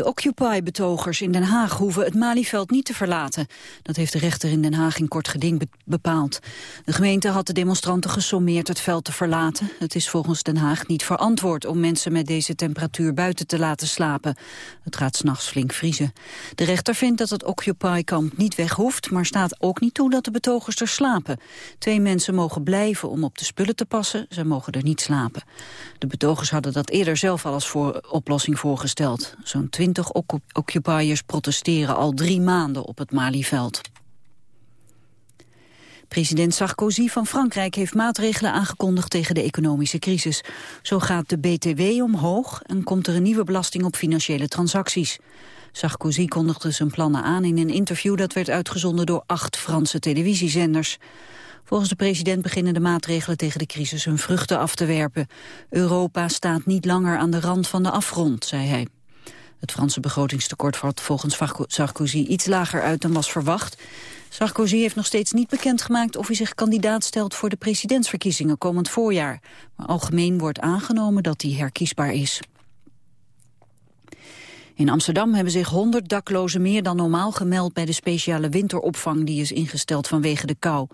De Occupy-betogers in Den Haag hoeven het Malieveld niet te verlaten. Dat heeft de rechter in Den Haag in kort geding bepaald. De gemeente had de demonstranten gesommeerd het veld te verlaten. Het is volgens Den Haag niet verantwoord om mensen met deze temperatuur buiten te laten slapen. Het gaat s'nachts flink vriezen. De rechter vindt dat het Occupy-kamp niet weg hoeft, maar staat ook niet toe dat de betogers er slapen. Twee mensen mogen blijven om op de spullen te passen, ze mogen er niet slapen. De betogers hadden dat eerder zelf al als voor oplossing voorgesteld. Zo'n 20 occupiers protesteren al drie maanden op het Malieveld. President Sarkozy van Frankrijk heeft maatregelen aangekondigd tegen de economische crisis. Zo gaat de BTW omhoog en komt er een nieuwe belasting op financiële transacties. Sarkozy kondigde zijn plannen aan in een interview dat werd uitgezonden door acht Franse televisiezenders. Volgens de president beginnen de maatregelen tegen de crisis hun vruchten af te werpen. Europa staat niet langer aan de rand van de afgrond, zei hij. Het Franse begrotingstekort valt volgens Sarkozy iets lager uit dan was verwacht. Sarkozy heeft nog steeds niet bekendgemaakt of hij zich kandidaat stelt voor de presidentsverkiezingen komend voorjaar. Maar algemeen wordt aangenomen dat hij herkiesbaar is. In Amsterdam hebben zich 100 daklozen meer dan normaal gemeld bij de speciale winteropvang die is ingesteld vanwege de kou.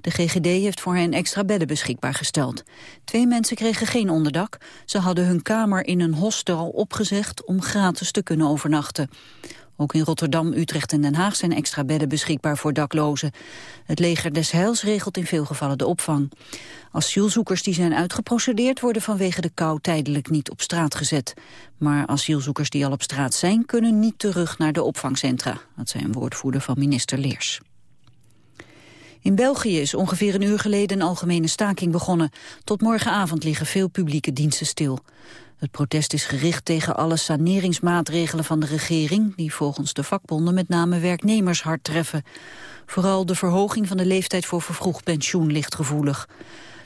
De GGD heeft voor hen extra bedden beschikbaar gesteld. Twee mensen kregen geen onderdak. Ze hadden hun kamer in een hostel opgezegd om gratis te kunnen overnachten. Ook in Rotterdam, Utrecht en Den Haag zijn extra bedden beschikbaar voor daklozen. Het leger des Heils regelt in veel gevallen de opvang. Asielzoekers die zijn uitgeprocedeerd worden vanwege de kou tijdelijk niet op straat gezet. Maar asielzoekers die al op straat zijn kunnen niet terug naar de opvangcentra. Dat zei een woordvoerder van minister Leers. In België is ongeveer een uur geleden een algemene staking begonnen. Tot morgenavond liggen veel publieke diensten stil. Het protest is gericht tegen alle saneringsmaatregelen van de regering... die volgens de vakbonden met name werknemers hard treffen. Vooral de verhoging van de leeftijd voor vervroegd pensioen ligt gevoelig.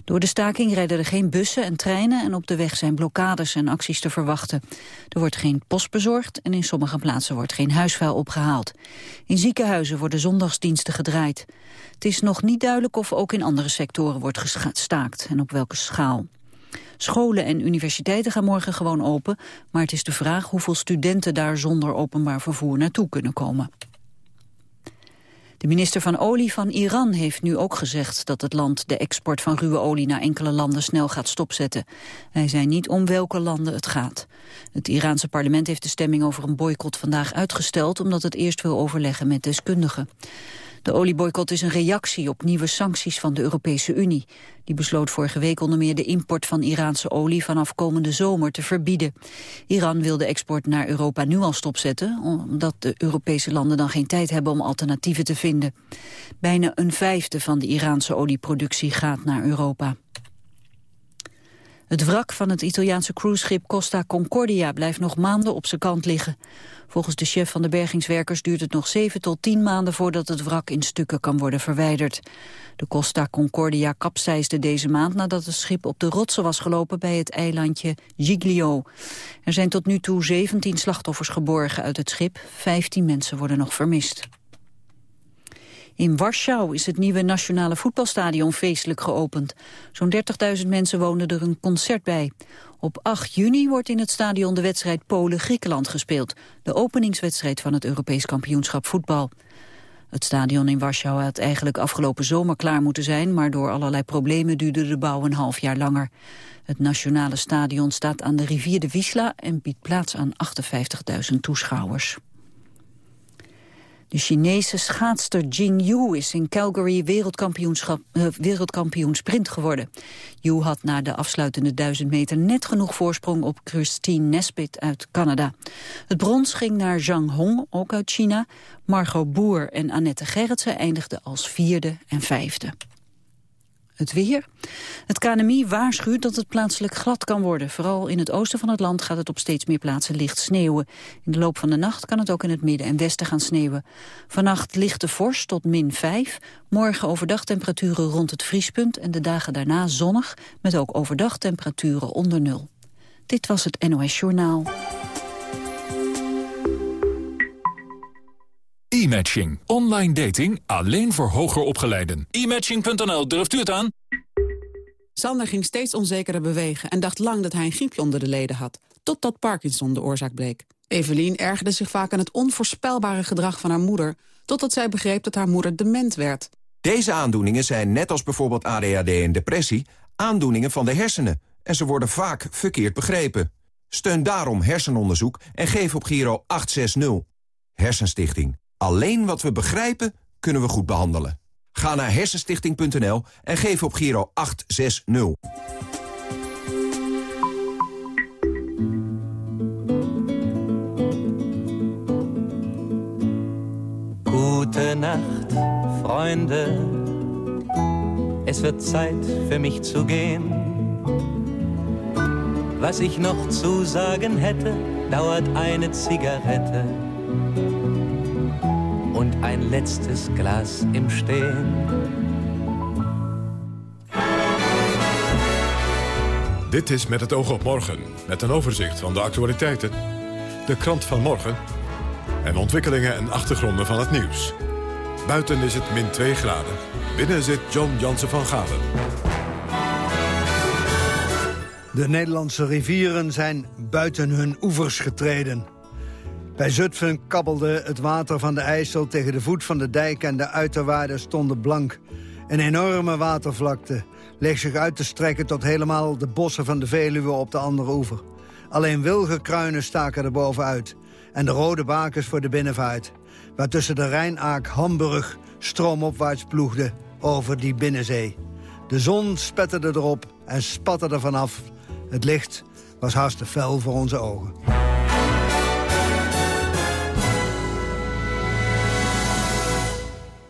Door de staking rijden er geen bussen en treinen... en op de weg zijn blokkades en acties te verwachten. Er wordt geen post bezorgd en in sommige plaatsen wordt geen huisvuil opgehaald. In ziekenhuizen worden zondagsdiensten gedraaid. Het is nog niet duidelijk of ook in andere sectoren wordt gestaakt en op welke schaal. Scholen en universiteiten gaan morgen gewoon open, maar het is de vraag hoeveel studenten daar zonder openbaar vervoer naartoe kunnen komen. De minister van Olie van Iran heeft nu ook gezegd dat het land de export van ruwe olie naar enkele landen snel gaat stopzetten. Hij zei niet om welke landen het gaat. Het Iraanse parlement heeft de stemming over een boycott vandaag uitgesteld omdat het eerst wil overleggen met deskundigen. De olieboycott is een reactie op nieuwe sancties van de Europese Unie. Die besloot vorige week onder meer de import van Iraanse olie vanaf komende zomer te verbieden. Iran wil de export naar Europa nu al stopzetten, omdat de Europese landen dan geen tijd hebben om alternatieven te vinden. Bijna een vijfde van de Iraanse olieproductie gaat naar Europa. Het wrak van het Italiaanse cruiseschip Costa Concordia blijft nog maanden op zijn kant liggen. Volgens de chef van de bergingswerkers duurt het nog 7 tot 10 maanden voordat het wrak in stukken kan worden verwijderd. De Costa Concordia kapseisde deze maand nadat het schip op de rotsen was gelopen bij het eilandje Giglio. Er zijn tot nu toe 17 slachtoffers geborgen uit het schip, 15 mensen worden nog vermist. In Warschau is het nieuwe nationale voetbalstadion feestelijk geopend. Zo'n 30.000 mensen woonden er een concert bij. Op 8 juni wordt in het stadion de wedstrijd Polen-Griekenland gespeeld. De openingswedstrijd van het Europees kampioenschap voetbal. Het stadion in Warschau had eigenlijk afgelopen zomer klaar moeten zijn... maar door allerlei problemen duurde de bouw een half jaar langer. Het nationale stadion staat aan de rivier de Wisla... en biedt plaats aan 58.000 toeschouwers. De Chinese schaatster Jin Yu is in Calgary wereldkampioenschap, uh, wereldkampioen sprint geworden. Yu had na de afsluitende duizend meter net genoeg voorsprong op Christine Nesbitt uit Canada. Het brons ging naar Zhang Hong, ook uit China. Margot Boer en Annette Gerritsen eindigden als vierde en vijfde. Het weer. Het KNMI waarschuwt dat het plaatselijk glad kan worden. Vooral in het oosten van het land gaat het op steeds meer plaatsen licht sneeuwen. In de loop van de nacht kan het ook in het midden en westen gaan sneeuwen. Vannacht lichte vorst tot min 5. Morgen overdag temperaturen rond het vriespunt en de dagen daarna zonnig... met ook overdag temperaturen onder nul. Dit was het NOS Journaal. E-matching. Online dating alleen voor hoger opgeleiden. E-matching.nl, durft u het aan? Sander ging steeds onzekerder bewegen en dacht lang dat hij een griepje onder de leden had. Totdat Parkinson de oorzaak bleek. Evelien ergerde zich vaak aan het onvoorspelbare gedrag van haar moeder... totdat zij begreep dat haar moeder dement werd. Deze aandoeningen zijn, net als bijvoorbeeld ADHD en depressie... aandoeningen van de hersenen en ze worden vaak verkeerd begrepen. Steun daarom hersenonderzoek en geef op Giro 860. Hersenstichting. Alleen wat we begrijpen, kunnen we goed behandelen. Ga naar hersenstichting.nl en geef op Giro 860. Gute Nacht, Freunde. Es wird Zeit für mich zu gehen. Was ich noch zu sagen hätte, dauert eine Zigarette ein letztes Glas im Stehen. Dit is Met het oog op morgen, met een overzicht van de actualiteiten, de krant van morgen en ontwikkelingen en achtergronden van het nieuws. Buiten is het min 2 graden. Binnen zit John Jansen van Galen. De Nederlandse rivieren zijn buiten hun oevers getreden. Bij Zutphen kabbelde het water van de IJssel tegen de voet van de dijk... en de uiterwaarden stonden blank. Een enorme watervlakte leeg zich uit te strekken... tot helemaal de bossen van de Veluwe op de andere oever. Alleen wilgenkruinen staken er bovenuit. En de rode bakens voor de binnenvaart. Waar tussen de Rijnaak Hamburg stroomopwaarts ploegde over die binnenzee. De zon spetterde erop en spatte er vanaf. Het licht was haast te fel voor onze ogen.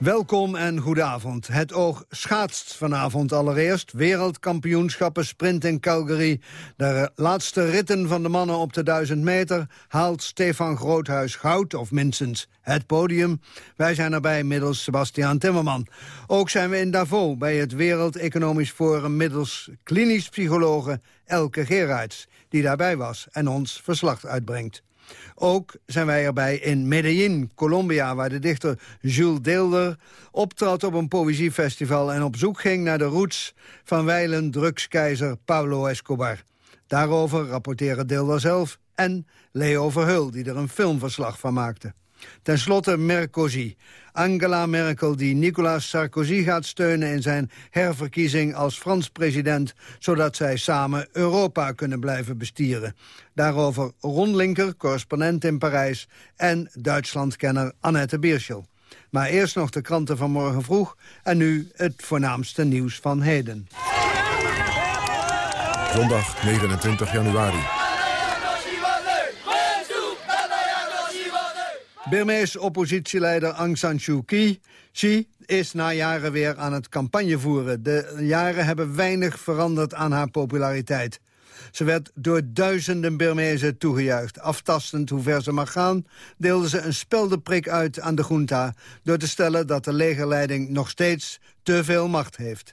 Welkom en goedenavond. Het oog schaatst vanavond allereerst. Wereldkampioenschappen sprint in Calgary. De laatste ritten van de mannen op de 1000 meter... haalt Stefan Groothuis goud, of minstens het podium. Wij zijn erbij middels Sebastiaan Timmerman. Ook zijn we in Davos bij het Wereld Economisch Forum... middels klinisch psychologe Elke Gerards, die daarbij was en ons verslag uitbrengt. Ook zijn wij erbij in Medellin, Colombia... waar de dichter Jules Deelder optrad op een poëziefestival... en op zoek ging naar de roots van wijlen drugskeizer Pablo Escobar. Daarover rapporteren Deelder zelf en Leo Verheul... die er een filmverslag van maakte. Ten slotte Mercosi. Angela Merkel die Nicolas Sarkozy gaat steunen in zijn herverkiezing als Frans president, zodat zij samen Europa kunnen blijven bestieren. Daarover Ron Linker, correspondent in Parijs, en Duitslandkenner Annette Bierschel. Maar eerst nog de kranten van morgen vroeg en nu het voornaamste nieuws van heden. Zondag 29 januari. Birmees oppositieleider Aung San Suu Kyi is na jaren weer aan het campagne voeren. De jaren hebben weinig veranderd aan haar populariteit. Ze werd door duizenden Birmezen toegejuicht. Aftastend hoe ver ze mag gaan, deelde ze een speldeprik uit aan de junta... door te stellen dat de legerleiding nog steeds te veel macht heeft.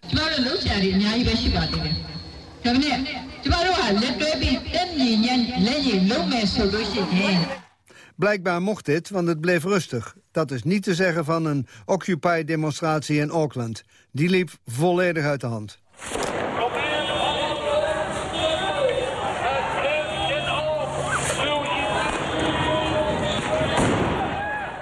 Blijkbaar mocht dit, want het bleef rustig. Dat is niet te zeggen van een Occupy-demonstratie in Auckland. Die liep volledig uit de hand.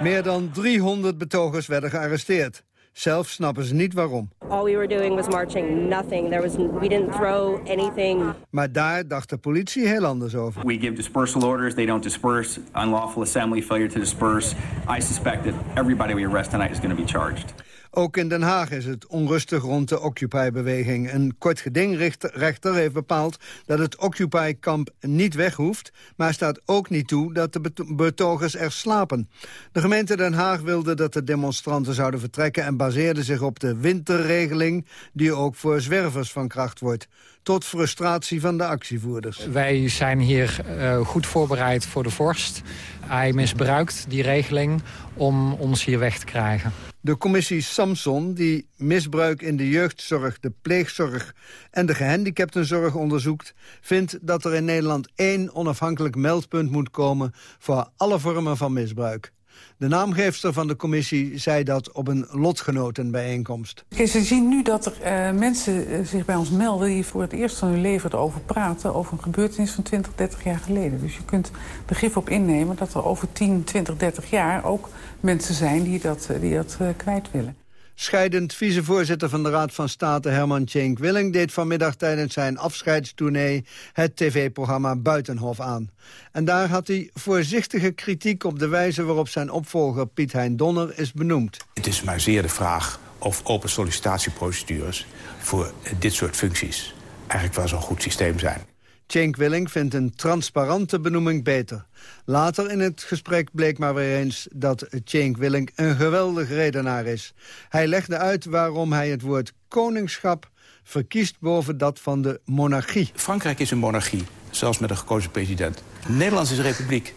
Meer dan 300 betogers werden gearresteerd. Zelf snappen ze niet waarom. All we were doing was marching, nothing. There was, we didn't throw anything. Maar daar dacht de politie heel anders over. We give dispersal orders, they don't disperse. Unlawful assembly, failure to disperse. I suspect that everybody we arrest tonight is going to be charged. Ook in Den Haag is het onrustig rond de Occupy-beweging. Een kort gedingrechter heeft bepaald dat het Occupy-kamp niet weg hoeft... maar staat ook niet toe dat de betogers er slapen. De gemeente Den Haag wilde dat de demonstranten zouden vertrekken... en baseerde zich op de winterregeling die ook voor zwervers van kracht wordt tot frustratie van de actievoerders. Wij zijn hier uh, goed voorbereid voor de vorst. Hij misbruikt die regeling om ons hier weg te krijgen. De commissie Samson, die misbruik in de jeugdzorg, de pleegzorg en de gehandicaptenzorg onderzoekt, vindt dat er in Nederland één onafhankelijk meldpunt moet komen voor alle vormen van misbruik. De naamgeefster van de commissie zei dat op een lotgenotenbijeenkomst. Ze zien nu dat er uh, mensen uh, zich bij ons melden... die voor het eerst van hun leven erover praten... over een gebeurtenis van 20, 30 jaar geleden. Dus je kunt begrip op innemen dat er over 10, 20, 30 jaar... ook mensen zijn die dat, die dat kwijt willen. Scheidend vicevoorzitter van de Raad van State Herman Tjenk Willing... deed vanmiddag tijdens zijn afscheidstournee het tv-programma Buitenhof aan. En daar had hij voorzichtige kritiek op de wijze waarop zijn opvolger Piet Hein Donner is benoemd. Het is maar zeer de vraag of open sollicitatieprocedures voor dit soort functies eigenlijk wel zo'n goed systeem zijn. Cenk Willing vindt een transparante benoeming beter. Later in het gesprek bleek maar weer eens dat Cenk Willing een geweldig redenaar is. Hij legde uit waarom hij het woord koningschap verkiest boven dat van de monarchie. Frankrijk is een monarchie, zelfs met een gekozen president. Nederland is een republiek,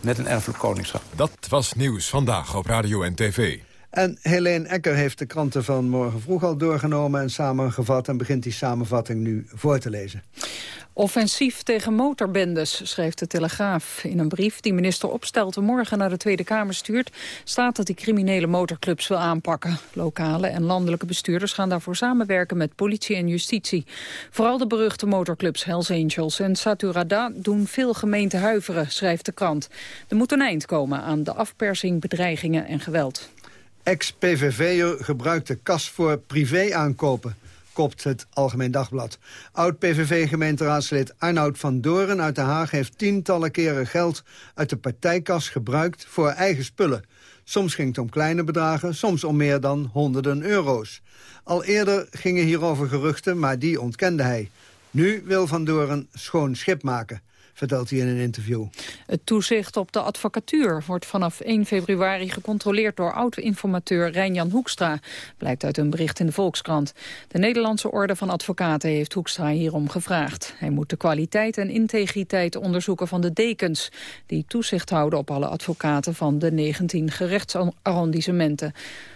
met een erfelijk koningschap. Dat was Nieuws Vandaag op Radio en TV. En Helene Ecker heeft de kranten van morgen vroeg al doorgenomen en samengevat... en begint die samenvatting nu voor te lezen. Offensief tegen motorbendes, schrijft de Telegraaf. In een brief die minister Opstelten morgen naar de Tweede Kamer stuurt... staat dat hij criminele motorclubs wil aanpakken. Lokale en landelijke bestuurders gaan daarvoor samenwerken met politie en justitie. Vooral de beruchte motorclubs Hells Angels en Saturada doen veel gemeenten huiveren, schrijft de krant. Er moet een eind komen aan de afpersing, bedreigingen en geweld. Ex-PVV'er gebruikt de kas voor privé-aankopen kopt het Algemeen Dagblad. Oud-PVV-gemeenteraadslid Arnoud van Doren uit Den Haag... heeft tientallen keren geld uit de partijkas gebruikt voor eigen spullen. Soms ging het om kleine bedragen, soms om meer dan honderden euro's. Al eerder gingen hierover geruchten, maar die ontkende hij. Nu wil Van Doren schoon schip maken vertelt hij in een interview. Het toezicht op de advocatuur wordt vanaf 1 februari gecontroleerd door oud-informateur Rijnjan Hoekstra, blijkt uit een bericht in de Volkskrant. De Nederlandse Orde van Advocaten heeft Hoekstra hierom gevraagd. Hij moet de kwaliteit en integriteit onderzoeken van de dekens, die toezicht houden op alle advocaten van de 19 gerechtsarrondissementen.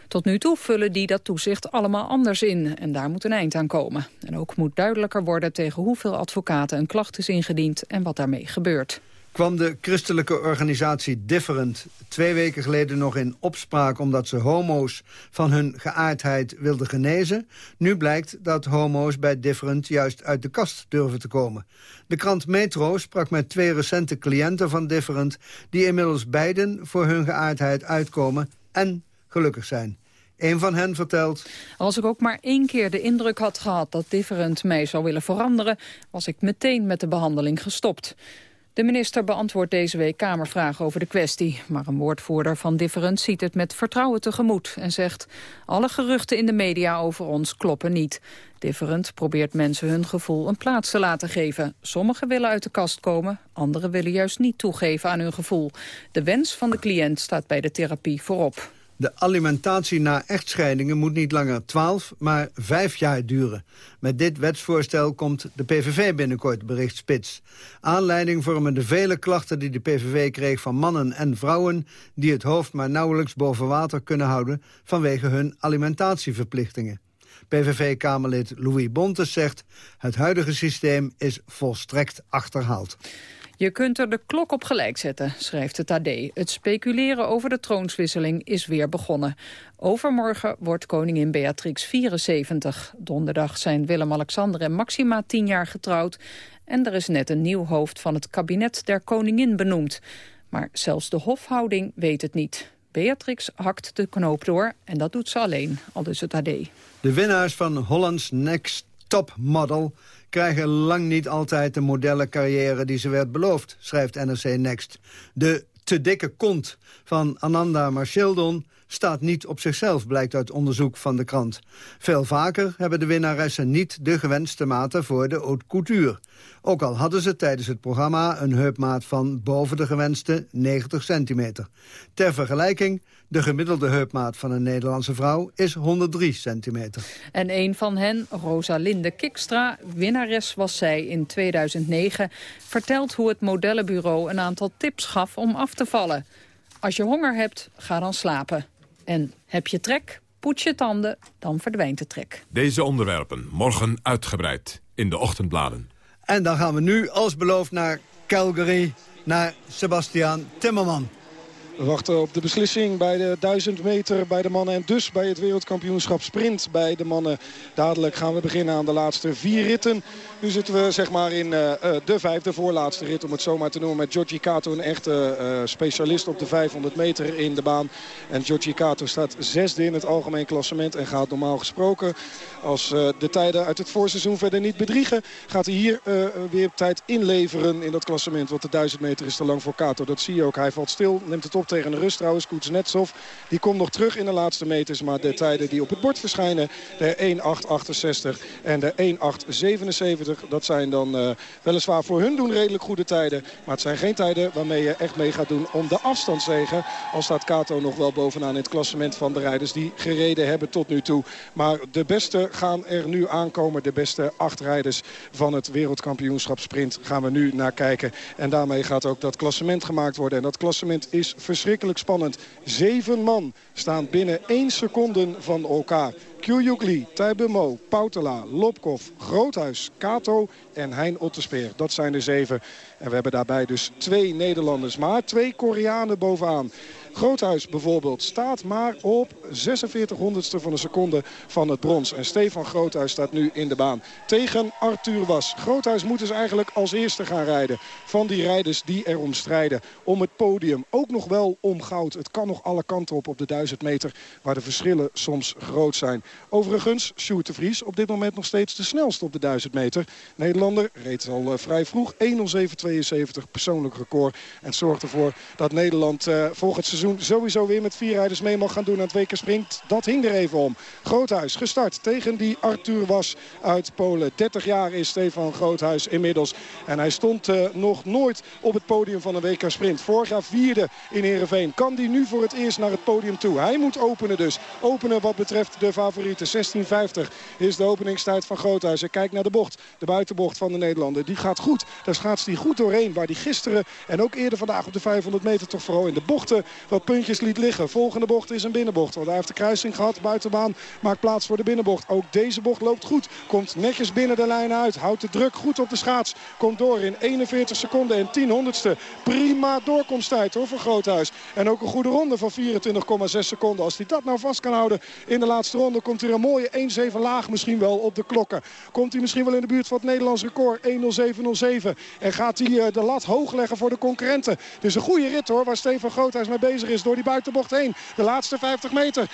Tot nu toe vullen die dat toezicht allemaal anders in en daar moet een eind aan komen. En ook moet duidelijker worden tegen hoeveel advocaten een klacht is ingediend en wat daarmee gebeurt kwam de christelijke organisatie Different twee weken geleden nog in opspraak... omdat ze homo's van hun geaardheid wilden genezen. Nu blijkt dat homo's bij Different juist uit de kast durven te komen. De krant Metro sprak met twee recente cliënten van Different... die inmiddels beiden voor hun geaardheid uitkomen en gelukkig zijn. Een van hen vertelt... Als ik ook maar één keer de indruk had gehad dat Different mij zou willen veranderen... was ik meteen met de behandeling gestopt. De minister beantwoordt deze week Kamervragen over de kwestie. Maar een woordvoerder van Different ziet het met vertrouwen tegemoet... en zegt, alle geruchten in de media over ons kloppen niet. Different probeert mensen hun gevoel een plaats te laten geven. Sommigen willen uit de kast komen, anderen willen juist niet toegeven aan hun gevoel. De wens van de cliënt staat bij de therapie voorop. De alimentatie na echtscheidingen moet niet langer 12, maar 5 jaar duren. Met dit wetsvoorstel komt de PVV binnenkort, bericht Spits. Aanleiding vormen de vele klachten die de PVV kreeg van mannen en vrouwen... die het hoofd maar nauwelijks boven water kunnen houden... vanwege hun alimentatieverplichtingen. PVV-Kamerlid Louis Bontes zegt... het huidige systeem is volstrekt achterhaald. Je kunt er de klok op gelijk zetten, schrijft het AD. Het speculeren over de troonswisseling is weer begonnen. Overmorgen wordt koningin Beatrix 74. Donderdag zijn Willem-Alexander en Maxima tien jaar getrouwd. En er is net een nieuw hoofd van het kabinet der koningin benoemd. Maar zelfs de hofhouding weet het niet. Beatrix hakt de knoop door en dat doet ze alleen, al dus het AD. De winnaars van Holland's Next Top Model krijgen lang niet altijd de modellencarrière die ze werd beloofd, schrijft NRC Next. De te dikke kont van Ananda Marcheldon staat niet op zichzelf, blijkt uit onderzoek van de krant. Veel vaker hebben de winnaressen niet de gewenste maten voor de haute couture. Ook al hadden ze tijdens het programma een heupmaat van boven de gewenste 90 centimeter. Ter vergelijking, de gemiddelde heupmaat van een Nederlandse vrouw is 103 centimeter. En een van hen, Rosalinde Kikstra, winnares was zij in 2009... vertelt hoe het modellenbureau een aantal tips gaf om af te vallen. Als je honger hebt, ga dan slapen. En heb je trek, poets je tanden, dan verdwijnt de trek. Deze onderwerpen morgen uitgebreid in de ochtendbladen. En dan gaan we nu, als beloofd, naar Calgary, naar Sebastian Timmerman. We wachten op de beslissing bij de 1000 meter bij de mannen. En dus bij het wereldkampioenschap sprint bij de mannen. Dadelijk gaan we beginnen aan de laatste vier ritten. Nu zitten we zeg maar in uh, de vijfde voorlaatste rit om het zomaar te noemen. Met Giorgi Kato, een echte uh, specialist op de 500 meter in de baan. En Giorgi Kato staat zesde in het algemeen klassement. En gaat normaal gesproken, als de tijden uit het voorseizoen verder niet bedriegen... gaat hij hier weer tijd inleveren in dat klassement. Want de 1000 meter is te lang voor Kato. Dat zie je ook. Hij valt stil, neemt het op tegen de rust trouwens. Kuznetsov, die komt nog terug in de laatste meters. Maar de tijden die op het bord verschijnen, de 1.868 en de 1.877 dat zijn dan uh, weliswaar voor hun doen redelijk goede tijden. Maar het zijn geen tijden waarmee je echt mee gaat doen om de afstandszegen. Al staat Kato nog wel bovenaan in het klassement van de rijders die gereden hebben tot nu toe. Maar de beste gaan er nu aankomen. De beste acht rijders van het wereldkampioenschap sprint gaan we nu naar kijken. En daarmee gaat ook dat klassement gemaakt worden. En dat klassement is verschrikkelijk spannend. Zeven man staan binnen één seconde van elkaar. Kyuyuk Lee, Mo, Poutela, Lopkov, Groothuis, Kato en Hein Otterspeer. Dat zijn de zeven. En we hebben daarbij dus twee Nederlanders, maar twee Koreanen bovenaan. Groothuis bijvoorbeeld staat maar op 46 honderdste van een seconde van het brons. En Stefan Groothuis staat nu in de baan tegen Arthur Was. Groothuis moet dus eigenlijk als eerste gaan rijden van die rijders die erom strijden. Om het podium, ook nog wel om goud. Het kan nog alle kanten op op de 1000 meter waar de verschillen soms groot zijn. Overigens, Sjoerd de Vries op dit moment nog steeds de snelste op de 1000 meter. Nederlander reed al uh, vrij vroeg 1.07.72 persoonlijk record. En zorgt ervoor dat Nederland uh, volgend sowieso weer met vier rijders mee mag gaan doen aan het WK Sprint. Dat hing er even om. Groothuis gestart tegen die Arthur Was uit Polen. 30 jaar is Stefan Groothuis inmiddels. En hij stond uh, nog nooit op het podium van een WK Sprint. Vorig jaar vierde in Heerenveen. Kan die nu voor het eerst naar het podium toe? Hij moet openen dus. Openen wat betreft de favorieten. 16.50 is de openingstijd van Groothuis. Hij kijkt naar de bocht. De buitenbocht van de Nederlander. Die gaat goed. Daar schaatst hij goed doorheen. Waar die gisteren en ook eerder vandaag op de 500 meter toch vooral in de bochten wat puntjes liet liggen. Volgende bocht is een binnenbocht. Want hij heeft de kruising gehad. Buitenbaan maakt plaats voor de binnenbocht. Ook deze bocht loopt goed. Komt netjes binnen de lijn uit. Houdt de druk goed op de schaats. Komt door in 41 seconden en 10 honderdste. Prima doorkomsttijd hoor voor Groothuis. En ook een goede ronde van 24,6 seconden. Als hij dat nou vast kan houden in de laatste ronde... komt hij een mooie 1-7 laag misschien wel op de klokken. Komt hij misschien wel in de buurt van het Nederlands record. 1-0-7-0-7. En gaat hij eh, de lat hoog leggen voor de concurrenten. Dus een goede rit hoor, waar Steven Groothuis mee bezig is door die buitenbocht heen. De laatste 50 meter.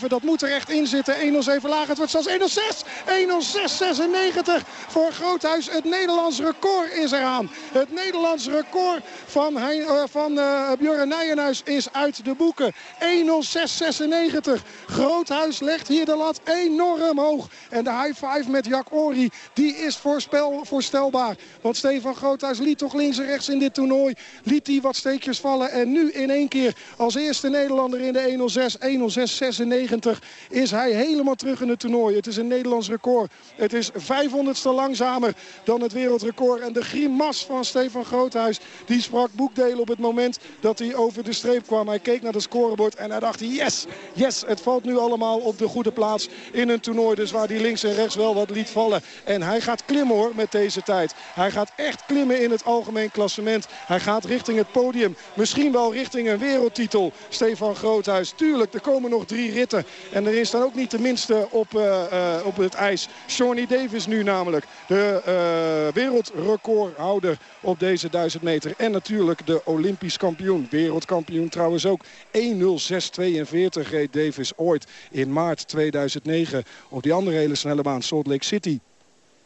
1.07, dat moet er echt in zitten. 1.07 laag, het wordt zelfs 1.06. 1.06.96 voor Groothuis. Het Nederlands record is eraan. Het Nederlands record van, uh, van uh, Björn Nijenhuis is uit de boeken. 1.06.96. Groothuis legt hier de lat enorm hoog. En de high five met Jack Ori, die is voorspel, voorstelbaar. Want Stefan Groothuis liet toch links en rechts in dit toernooi. Liet hij wat steekjes vallen. En nu in keer als eerste Nederlander in de 1.06, 1.06.96 is hij helemaal terug in het toernooi. Het is een Nederlands record. Het is 500ste langzamer dan het wereldrecord. En de grimas van Stefan Groothuis, die sprak boekdelen op het moment dat hij over de streep kwam. Hij keek naar het scorebord en hij dacht, yes, yes, het valt nu allemaal op de goede plaats in een toernooi. Dus waar hij links en rechts wel wat liet vallen. En hij gaat klimmen hoor met deze tijd. Hij gaat echt klimmen in het algemeen klassement. Hij gaat richting het podium. Misschien wel richting een wereldtitel. Stefan Groothuis. Tuurlijk, er komen nog drie ritten. En er is dan ook niet de minste op, uh, uh, op het ijs. Shawnee Davis nu namelijk. De uh, wereldrecordhouder op deze 1000 meter. En natuurlijk de Olympisch kampioen. Wereldkampioen trouwens ook. 1.06.42 reed Davis ooit in maart 2009 op die andere hele snelle baan Salt Lake City.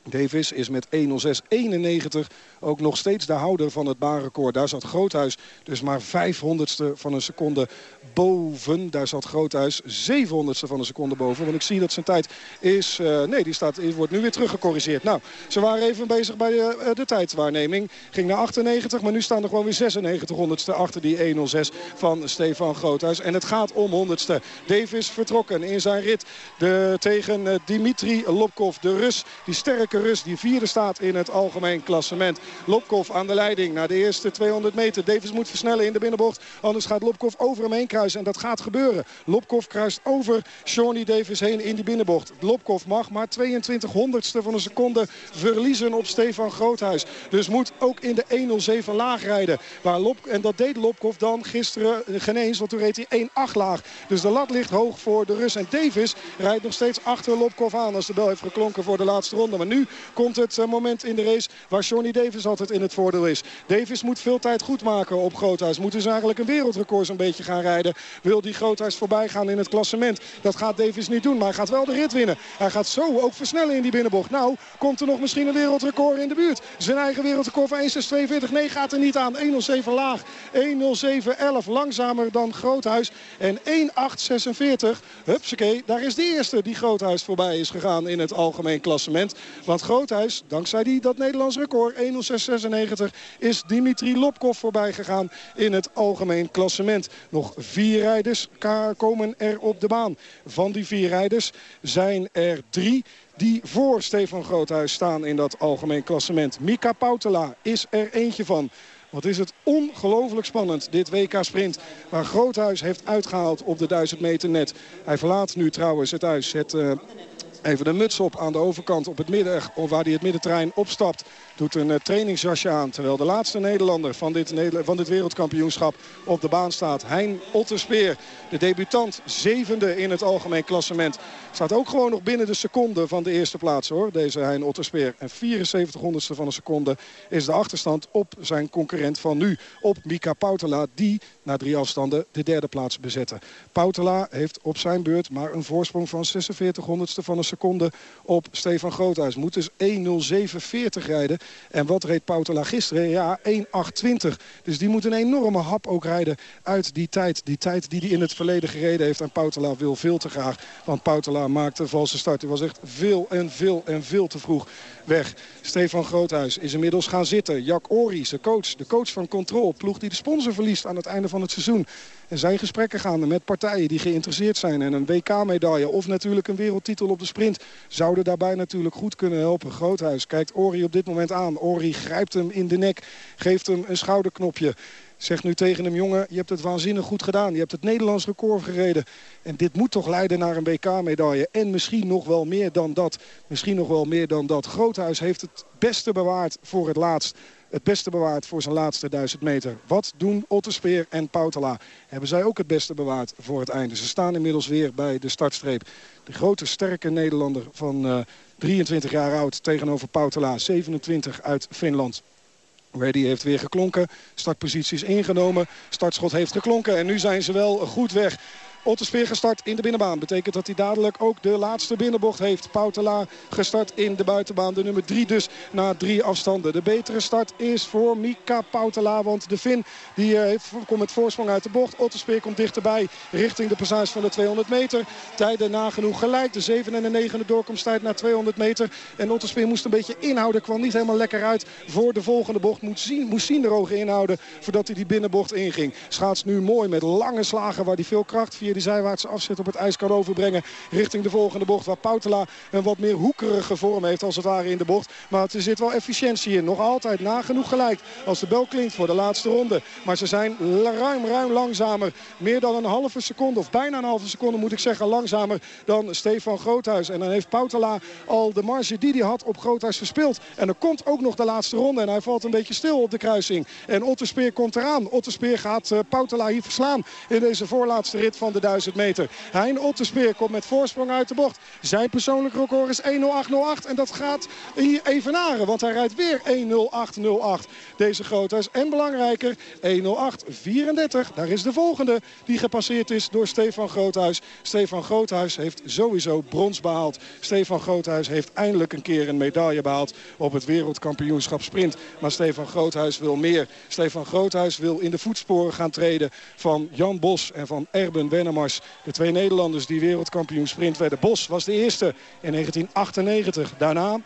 Davis is met 1.06.91 ook nog steeds de houder van het baanrecord. Daar zat Groothuis dus maar 500ste van een seconde boven. Daar zat Groothuis 700ste van een seconde boven. Want ik zie dat zijn tijd is... Uh, nee, die staat, wordt nu weer teruggecorrigeerd. Nou, ze waren even bezig bij de, uh, de tijdwaarneming. Ging naar 98, maar nu staan er gewoon weer 96 honderdste achter die 1.06 van Stefan Groothuis. En het gaat om honderdste. Davis vertrokken in zijn rit tegen Dimitri Lopkov, de Rus die sterk sterke Rus die vierde staat in het algemeen klassement. Lopkov aan de leiding naar de eerste 200 meter. Davis moet versnellen in de binnenbocht. Anders gaat Lopkov over hem heen kruisen. En dat gaat gebeuren. Lopkov kruist over Shawnee Davis heen in die binnenbocht. Lopkov mag maar 22 honderdste van een seconde verliezen op Stefan Groothuis. Dus moet ook in de 1.07 laag rijden. Waar Lop, en dat deed Lopkov dan gisteren geneens. Want toen reed hij 1.8 laag. Dus de lat ligt hoog voor de Rus. En Davis rijdt nog steeds achter Lopkov aan. Als de bel heeft geklonken voor de laatste ronde. Maar nu komt het eh, moment in de race waar Shawnee Davis altijd in het voordeel is. Davis moet veel tijd goed maken op Groothuis. Moet dus eigenlijk een wereldrecord zo'n beetje gaan rijden. Wil die Groothuis voorbij gaan in het klassement. Dat gaat Davis niet doen, maar hij gaat wel de rit winnen. Hij gaat zo ook versnellen in die binnenbocht. Nou, komt er nog misschien een wereldrecord in de buurt. Zijn eigen wereldrecord van 1.642. Nee, gaat er niet aan. 1.07 laag. 1.07.11 langzamer dan Groothuis. En 1.846. Hupsakee, daar is de eerste die Groothuis voorbij is gegaan in het algemeen klassement. Want Groothuis, dankzij die, dat Nederlands record 1.0696 is Dimitri Lopkov voorbij gegaan in het algemeen klassement. Nog vier rijders komen er op de baan. Van die vier rijders zijn er drie die voor Stefan Groothuis staan in dat algemeen klassement. Mika Pautela is er eentje van. Wat is het ongelooflijk spannend, dit WK-sprint. Waar Groothuis heeft uitgehaald op de 1000 meter net. Hij verlaat nu trouwens het huis. Het, uh, even de muts op aan de overkant op het midden, waar hij het middenterrein opstapt doet een uh, trainingsjasje aan. Terwijl de laatste Nederlander van dit, van dit wereldkampioenschap op de baan staat. Hein Otterspeer, de debutant, zevende in het algemeen klassement. Staat ook gewoon nog binnen de seconde van de eerste plaats hoor, deze Hein Otterspeer. En 74 honderdste van een seconde is de achterstand op zijn concurrent van nu. Op Mika Pautela, die na drie afstanden de derde plaats bezette. Pautela heeft op zijn beurt maar een voorsprong van 46 honderdste van een seconde op Stefan Groothuis. Moet dus 1.07.40 rijden. En wat reed Pautela gisteren? Ja, 1.820. Dus die moet een enorme hap ook rijden uit die tijd. Die tijd die hij in het verleden gereden heeft. En Pautela wil veel te graag. Want Pautela maakte een valse start. Hij was echt veel en veel en veel te vroeg weg. Stefan Groothuis is inmiddels gaan zitten. Jack Ori, zijn coach, de coach van Control. Ploeg die de sponsor verliest aan het einde van het seizoen. En zijn gesprekken gaande met partijen die geïnteresseerd zijn. En een WK-medaille of natuurlijk een wereldtitel op de sprint... zouden daarbij natuurlijk goed kunnen helpen. Groothuis kijkt Ori op dit moment aan. Ori grijpt hem in de nek, geeft hem een schouderknopje. Zegt nu tegen hem, jongen, je hebt het waanzinnig goed gedaan. Je hebt het Nederlands record gereden. En dit moet toch leiden naar een WK-medaille. En misschien nog wel meer dan dat. Misschien nog wel meer dan dat. Groothuis heeft het beste bewaard voor het laatst het beste bewaard voor zijn laatste duizend meter. Wat doen Otterspeer en Pautela? Hebben zij ook het beste bewaard voor het einde? Ze staan inmiddels weer bij de startstreep. De grote, sterke Nederlander van uh, 23 jaar oud tegenover Pautela, 27 uit Finland. Ready heeft weer geklonken. Startpositie is ingenomen. Startschot heeft geklonken. En nu zijn ze wel goed weg. Otterspeer gestart in de binnenbaan. Betekent dat hij dadelijk ook de laatste binnenbocht heeft. Pautela gestart in de buitenbaan. De nummer 3 dus na drie afstanden. De betere start is voor Mika Pautela. Want de Fin die, uh, komt met voorsprong uit de bocht. Otterspeer komt dichterbij richting de passage van de 200 meter. Tijden nagenoeg gelijk. De 7 en de 9 doorkomsttijd na 200 meter. En Otterspeer moest een beetje inhouden. Kwam niet helemaal lekker uit voor de volgende bocht. Moest zien, moest zien de ogen inhouden voordat hij die binnenbocht inging. Schaats nu mooi met lange slagen waar hij veel kracht die zijwaartse afzet op het ijs kan overbrengen. Richting de volgende bocht waar Pautela een wat meer hoekerige vorm heeft als het ware in de bocht. Maar er zit wel efficiëntie in. Nog altijd nagenoeg gelijk als de bel klinkt voor de laatste ronde. Maar ze zijn ruim, ruim langzamer. Meer dan een halve seconde of bijna een halve seconde moet ik zeggen langzamer dan Stefan Groothuis. En dan heeft Pautela al de marge die hij had op Groothuis verspeeld. En er komt ook nog de laatste ronde en hij valt een beetje stil op de kruising. En Otterspeer komt eraan. Otterspeer gaat uh, Pautela hier verslaan in deze voorlaatste rit van de 1000 meter. Hein Otterspeer komt met voorsprong uit de bocht. Zijn persoonlijk record is 1.08.08 en dat gaat hier evenaren. Want hij rijdt weer 1.08.08 deze groothuis. En belangrijker 1.08.34. Daar is de volgende die gepasseerd is door Stefan Groothuis. Stefan Groothuis heeft sowieso brons behaald. Stefan Groothuis heeft eindelijk een keer een medaille behaald op het wereldkampioenschap sprint. Maar Stefan Groothuis wil meer. Stefan Groothuis wil in de voetsporen gaan treden van Jan Bos en van Erben De twee Nederlanders die wereldkampioen sprint werden. Bos was de eerste in 1998. Daarna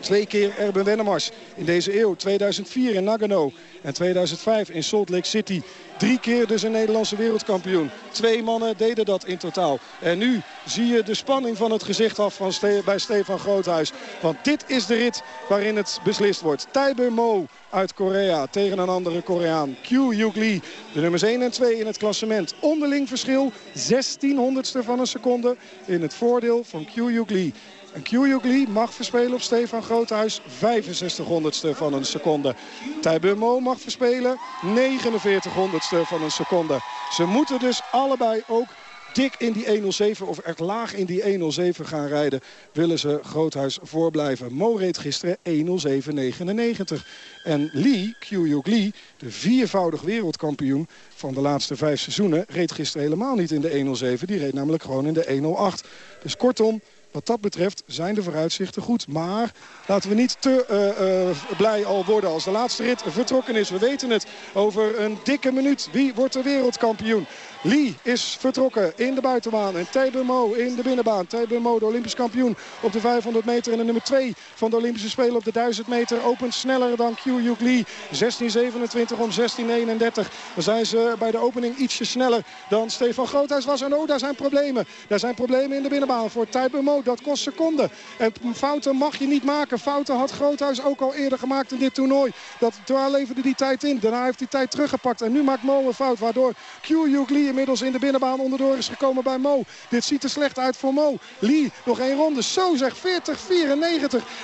Twee keer Erben Wennemars in deze eeuw. 2004 in Nagano en 2005 in Salt Lake City. Drie keer dus een Nederlandse wereldkampioen. Twee mannen deden dat in totaal. En nu zie je de spanning van het gezicht af van bij Stefan Groothuis. Want dit is de rit waarin het beslist wordt. Taibe Mo uit Korea tegen een andere Koreaan. Kyu Yuk Lee, de nummers 1 en 2 in het klassement. Onderling verschil 16 honderdste van een seconde in het voordeel van Kyu Yuk Lee. En Kyuyuk Lee mag verspelen op Stefan Groothuis 65 honderdste van een seconde. Taibe Mo mag verspelen 49 honderdste van een seconde. Ze moeten dus allebei ook dik in die 107 of echt laag in die 107 gaan rijden... willen ze Groothuis voorblijven. Mo reed gisteren 107.99. En Lee, Kyuyuk Lee, de viervoudig wereldkampioen van de laatste vijf seizoenen... reed gisteren helemaal niet in de 107. Die reed namelijk gewoon in de 108. Dus kortom, wat dat betreft zijn de vooruitzichten goed. Maar laten we niet te uh, uh, blij al worden als de laatste rit vertrokken is. We weten het over een dikke minuut. Wie wordt de wereldkampioen? Lee is vertrokken in de buitenbaan. En Tebe Mo in de binnenbaan. Tebe Mo, de Olympisch kampioen op de 500 meter. En de nummer 2 van de Olympische Spelen op de 1000 meter. Opent sneller dan Q Yuk Lee. 16.27 om 16.31. Dan zijn ze bij de opening ietsje sneller dan Stefan Groothuis was. En oh, daar zijn problemen. Daar zijn problemen in de binnenbaan voor Tebe Mo. Dat kost seconden. En fouten mag je niet maken. Fouten had Groothuis ook al eerder gemaakt in dit toernooi. Dat leverde die tijd in. Daarna heeft hij tijd teruggepakt. En nu maakt Mo een fout. Waardoor Q Yuk Inmiddels in de binnenbaan onderdoor is gekomen bij Mo. Dit ziet er slecht uit voor Mo. Lee nog één ronde. Zo zeg 40-94.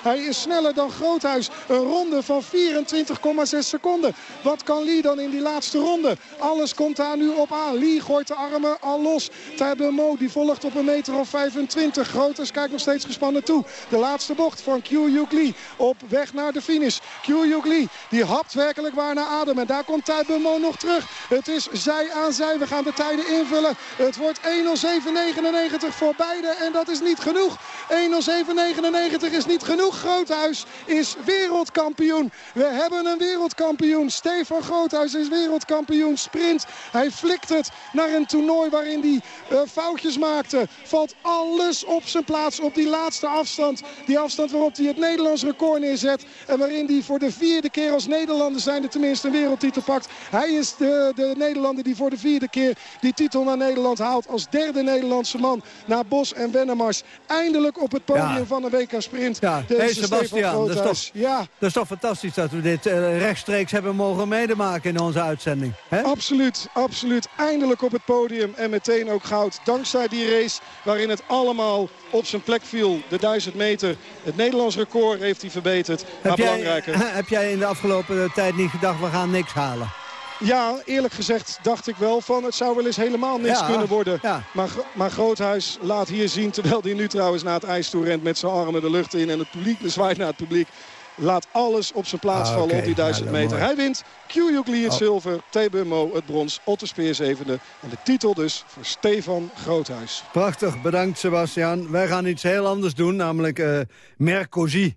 Hij is sneller dan Groothuis. Een ronde van 24,6 seconden. Wat kan Lee dan in die laatste ronde? Alles komt daar nu op aan. Lee gooit de armen al los. Tijbe Mo die volgt op een meter of 25. Groothuis kijkt nog steeds gespannen toe. De laatste bocht van Q Lee op weg naar de finish. Q Lee die hapt werkelijk waar naar adem. En daar komt Tijbe Mo nog terug. Het is zij aan zij. We gaan de tijden invullen. Het wordt 1.07.99 voor beide en dat is niet genoeg. 1.07.99 is niet genoeg. Groothuis is wereldkampioen. We hebben een wereldkampioen. Stefan Groothuis is wereldkampioen sprint. Hij flikt het naar een toernooi waarin hij uh, foutjes maakte. Valt alles op zijn plaats op die laatste afstand. Die afstand waarop hij het Nederlands record neerzet. En waarin hij voor de vierde keer als Nederlander zijnde tenminste een wereldtitel pakt. Hij is de, de Nederlander die voor de vierde keer die titel naar Nederland haalt. Als derde Nederlandse man na Bos en Wennemars. Eindelijk op het podium ja. van een WK Sprint. Ja, Deze hey Sebastian, dat is, toch, ja. dat is toch fantastisch dat we dit uh, rechtstreeks hebben mogen medemaken in onze uitzending. He? Absoluut, absoluut. Eindelijk op het podium en meteen ook goud. Dankzij die race waarin het allemaal op zijn plek viel. De 1000 meter. Het Nederlands record heeft hij verbeterd. Heb maar jij, belangrijker. Heb jij in de afgelopen tijd niet gedacht, we gaan niks halen? Ja, eerlijk gezegd dacht ik wel van het zou wel eens helemaal niks Ja, kunnen worden. ja. Maar, maar Groothuis laat hier zien, terwijl hij nu trouwens naar het ijs toe rent met zijn armen de lucht in en het publiek zwaait naar het publiek. Laat alles op zijn plaats Ah, vallen op die 1000 Ja, meter. mooi. Hij wint. Kyuyuk Lee het Oh. zilver. Tebe Mo het brons. Otto Speer zevende. En de titel dus voor Stefan Groothuis. Prachtig, bedankt Sebastian. Wij gaan iets heel anders doen, namelijk eh Mercosi.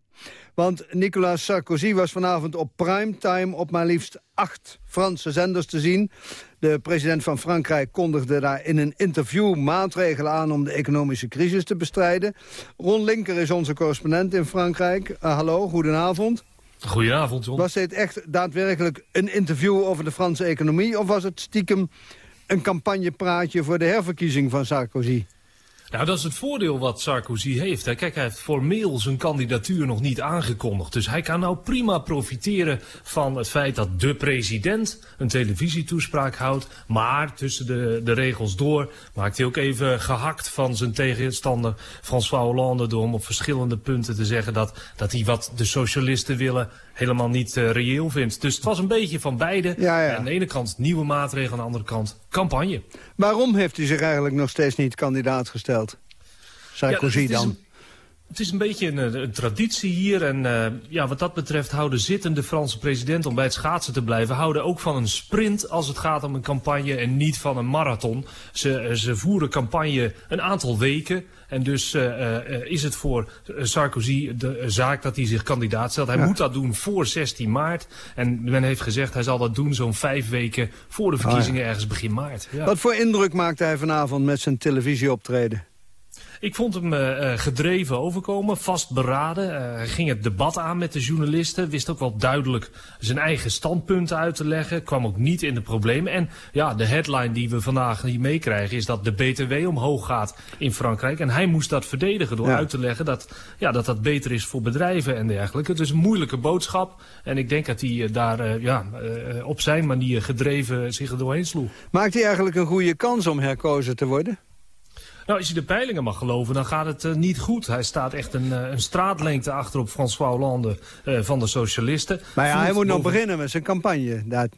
Want Nicolas Sarkozy was vanavond op primetime op maar liefst acht Franse zenders te zien. De president van Frankrijk kondigde daar in een interview maatregelen aan... om de economische crisis te bestrijden. Ron Linker is onze correspondent in Frankrijk. Eh, hallo, goedenavond. Goedenavond, John. Was dit echt daadwerkelijk een interview over de Franse economie... of was het stiekem een campagnepraatje voor de herverkiezing van Sarkozy? Nou, dat is het voordeel wat Sarkozy heeft. Kijk, hij heeft formeel zijn kandidatuur nog niet aangekondigd. Dus hij kan nou prima profiteren van het feit dat de president een televisietoespraak houdt. Maar tussen de, de regels door maakt hij ook even gehakt van zijn tegenstander François Hollande... door hem op verschillende punten te zeggen dat, dat hij wat de socialisten willen helemaal niet eh, reëel vindt. Dus het was een beetje van beide. Ja, ja. Aan de ene kant nieuwe maatregelen, aan de andere kant campagne. Waarom heeft hij zich eigenlijk nog steeds niet kandidaat gesteld? Sarkozy Ja, dan? Het is een beetje een, een traditie hier. En eh, ja, wat dat betreft houden zittende Franse president om bij het schaatsen te blijven... houden ook van een sprint als het gaat om een campagne en niet van een marathon. Ze, eh, ze voeren campagne een aantal weken. En dus eh, eh, is het voor Sarkozy de zaak dat hij zich kandidaat stelt. Hij Ja. moet dat doen voor 16 maart. En men heeft gezegd hij zal dat doen zo'n vijf weken voor de ja. verkiezingen ergens begin maart. Ja. Wat voor indruk maakte hij vanavond met zijn televisieoptreden? Ik vond hem uh, gedreven overkomen, vastberaden. Uh, hij ging het debat aan met de journalisten. Wist ook wel duidelijk zijn eigen standpunten uit te leggen. Kwam ook niet in de problemen. En ja, de headline die we vandaag hier meekrijgen... is dat de BTW omhoog gaat in Frankrijk. En hij moest dat verdedigen door uit te leggen... Dat, ja, dat dat beter is voor bedrijven en dergelijke. Het is een moeilijke boodschap. En ik denk dat hij daar ja, op zijn manier gedreven zich er doorheen sloeg. Maakt hij eigenlijk een goede kans om herkozen te worden? Nou, als je de peilingen mag geloven, dan gaat het uh, niet goed. Hij staat echt een, uh, een straatlengte achter op François Hollande uh, van de socialisten. Maar ja, hij moet nog beginnen met zijn campagne. Dat,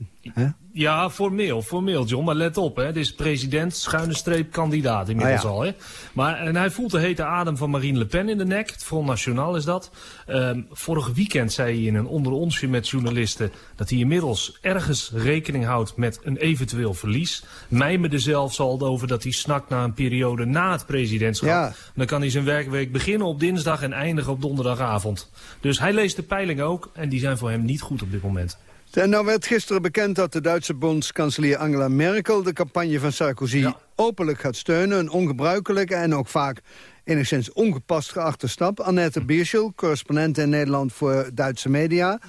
ja, formeel, formeel, John. Maar let op, hè. Het is president, schuine streep, kandidaat inmiddels ah, al. Hè. Maar, en hij voelt de hete adem van Marine Le Pen in de nek. Het Front National is dat. Um, vorig weekend zei hij in een onder onsje met journalisten... dat hij inmiddels ergens rekening houdt met een eventueel verlies. Mijmerde zelfs al over dat hij snakt naar een periode na het presidentschap. Ja. Dan kan hij zijn werkweek beginnen op dinsdag en eindigen op donderdagavond. Dus hij leest de peilingen ook en die zijn voor hem niet goed op dit moment. En nou werd gisteren bekend dat de Duitse bondskanselier Angela Merkel... de campagne van Sarkozy openlijk gaat steunen. Een ongebruikelijke en ook vaak enigszins ongepast geachte stap. Annette Bierschel, correspondent in Nederland voor Duitse media.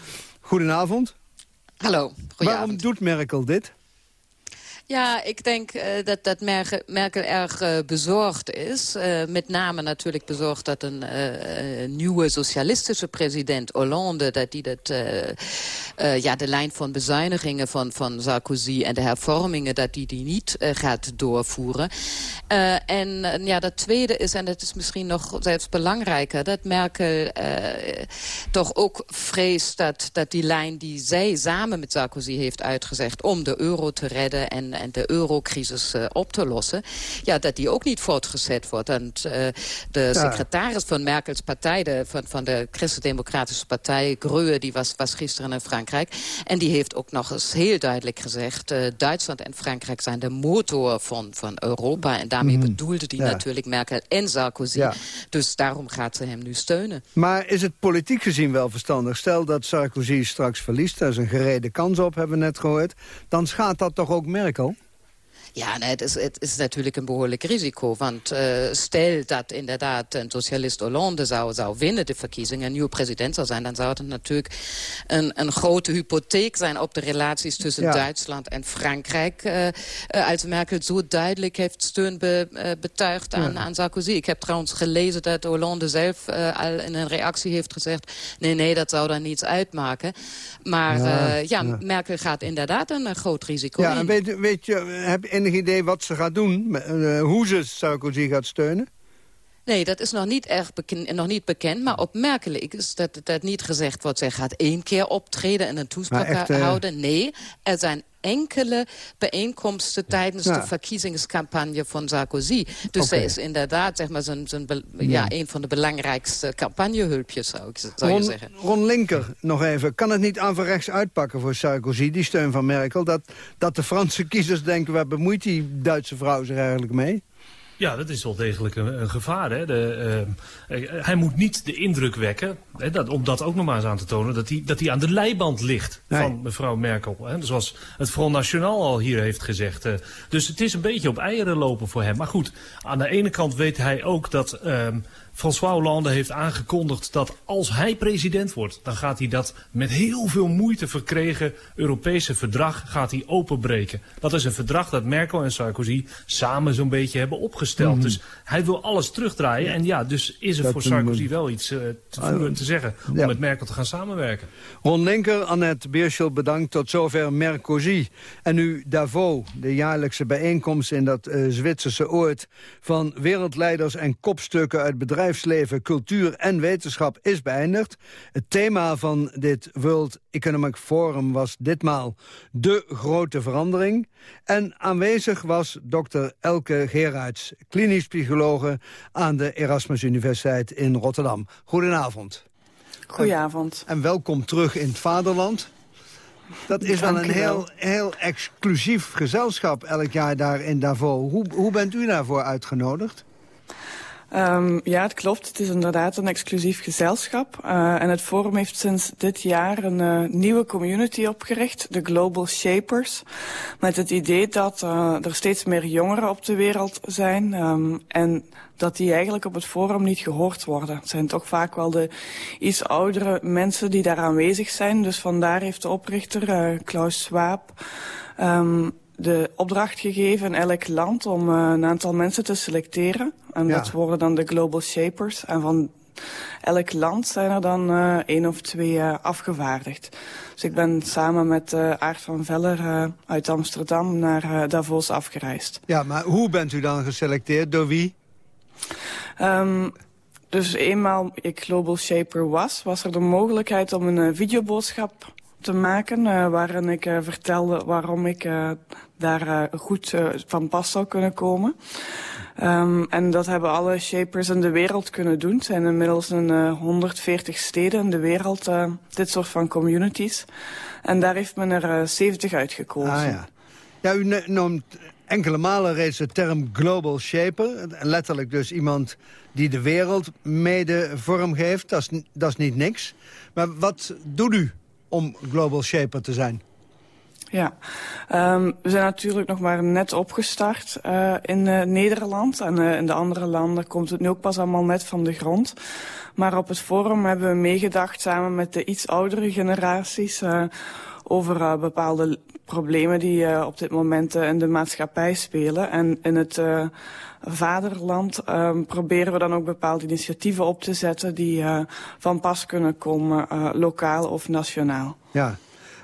Goedenavond. Hallo, goedenavond. Waarom doet Merkel dit? Ja, ik denk uh, dat, dat Merkel erg uh, bezorgd is. Uh, met name natuurlijk bezorgd dat een nieuwe socialistische president, Hollande... dat die dat, ja, de lijn van bezuinigingen van, van Sarkozy en de hervormingen... dat die die niet gaat doorvoeren. en ja, dat tweede is, en dat is misschien nog zelfs belangrijker... dat Merkel toch ook vreest dat, dat die lijn die zij samen met Sarkozy heeft uitgezegd... om de euro te redden en en de eurocrisis uh, op te lossen... Ja, dat die ook niet voortgezet wordt. En uh, de secretaris van Merkels partij, de, van, van de Christen-Democratische Partij... Grue, die was, was gisteren in Frankrijk. En die heeft ook nog eens heel duidelijk gezegd... Uh, Duitsland en Frankrijk zijn de motor van, van Europa. En daarmee mm. bedoelde die ja. natuurlijk Merkel en Sarkozy. Ja. Dus daarom gaat ze hem nu steunen. Maar is het politiek gezien wel verstandig? Stel dat Sarkozy straks verliest, daar is een gerede kans op, hebben we net gehoord. Dan schaadt dat toch ook Merkel? Ja, nee, het, is, het is natuurlijk een behoorlijk risico. Want uh, stel dat inderdaad een socialist Hollande zou, zou winnen de verkiezingen... en nieuwe president zou zijn... dan zou het natuurlijk een, een grote hypotheek zijn... op de relaties tussen ja. Duitsland en Frankrijk. Uh, uh, als Merkel zo duidelijk heeft steun be, betuigd aan, ja. aan Sarkozy. Ik heb trouwens gelezen dat Hollande zelf al in een reactie heeft gezegd... nee, nee, dat zou dan niets uitmaken. Maar ja, ja Merkel gaat inderdaad een, groot risico ja, in. Weet, weet je, heb, enig idee wat ze gaat doen? Uh, hoe ze Sarkozy gaat steunen? Nee, dat is nog niet, erg bekend, nog niet bekend. Maar opmerkelijk is dat dat niet gezegd wordt... zij gaat één keer optreden en een toespraak echt, uh... houden. Nee, er zijn enkele bijeenkomsten tijdens ja. de verkiezingscampagne van Sarkozy. Dus okay. zij is inderdaad zeg maar, zijn, zijn ja. ja. een van de belangrijkste campagnehulpjes, zou, ik, zou Ron, je zeggen. Ron Linker, nog even. Kan het niet averechts uitpakken voor Sarkozy, die steun van Merkel... dat, dat de Franse kiezers denken, waar bemoeit die Duitse vrouw zich eigenlijk mee? Ja, dat is wel degelijk een, een gevaar. Hè? De, uh, hij moet niet de indruk wekken, hè, dat, om dat ook nog maar eens aan te tonen... dat hij, dat hij aan de leiband ligt nee. van mevrouw Merkel. Hè? Zoals het Front National al hier heeft gezegd. Uh, dus het is een beetje op eieren lopen voor hem. Maar goed, aan de ene kant weet hij ook dat... Uh, François Hollande heeft aangekondigd dat als hij president wordt... dan gaat hij dat met heel veel moeite verkregen Europese verdrag gaat hij openbreken. Dat is een verdrag dat Merkel en Sarkozy samen zo'n beetje hebben opgesteld. Mm -hmm. Dus hij wil alles terugdraaien. En ja, dus is er dat voor Sarkozy wel iets uh, te, voelen, te zeggen om ja. met Merkel te gaan samenwerken. Ron Linker, Annette Beerschel, bedankt. Tot zover Mercosi. En nu Davos, de jaarlijkse bijeenkomst in dat uh, Zwitserse oord... van wereldleiders en kopstukken uit bedrijven bedrijfsleven, cultuur en wetenschap is beëindigd. Het thema van dit World Economic Forum was ditmaal de grote verandering. En aanwezig was dokter Elke Gerards, klinisch psychologe aan de Erasmus Universiteit in Rotterdam. Goedenavond. Goedenavond. En welkom terug in het vaderland. Dat is wel een heel, heel exclusief gezelschap elk jaar daar in Davos. Hoe, hoe bent u daarvoor uitgenodigd? Um, ja, het klopt. Het is inderdaad een exclusief gezelschap. Uh, en het Forum heeft sinds dit jaar een uh, nieuwe community opgericht, de Global Shapers. Met het idee dat uh, er steeds meer jongeren op de wereld zijn. Um, en dat die eigenlijk op het forum niet gehoord worden. Het zijn toch vaak wel de iets oudere mensen die daar aanwezig zijn. Dus vandaar heeft de oprichter, Klaus. Um, de opdracht gegeven in elk land om uh, een aantal mensen te selecteren. En ja. dat worden dan de Global Shapers. En van elk land zijn er dan uh, één of twee uh, afgevaardigd. Dus ik ben samen met uh, Aart van Veller uit Amsterdam naar Davos afgereisd. Ja, maar hoe bent u dan geselecteerd? Door wie? Um, dus eenmaal ik Global Shaper was, was er de mogelijkheid om een videoboodschap te maken... Uh, waarin ik uh, vertelde waarom ik uh, daar goed van pas zou kunnen komen. Um, en dat hebben alle shapers in de wereld kunnen doen. Het zijn inmiddels in 140 steden in de wereld dit soort van communities. En daar heeft men er 70 uitgekozen. Ah, ja. ja, u noemt enkele malen reeds de term global shaper. Letterlijk dus iemand die de wereld mede vormgeeft. Dat is niet niks. Maar wat doet u om Global Shaper te zijn? Ja, um, we zijn natuurlijk nog maar net opgestart uh, in uh, Nederland. En uh, in de andere landen komt het nu ook pas allemaal net van de grond. Maar op het forum hebben we meegedacht samen met de iets oudere generaties... over bepaalde problemen die op dit moment in de maatschappij spelen. En in het vaderland um, proberen we dan ook bepaalde initiatieven op te zetten... die van pas kunnen komen, lokaal of nationaal. Ja.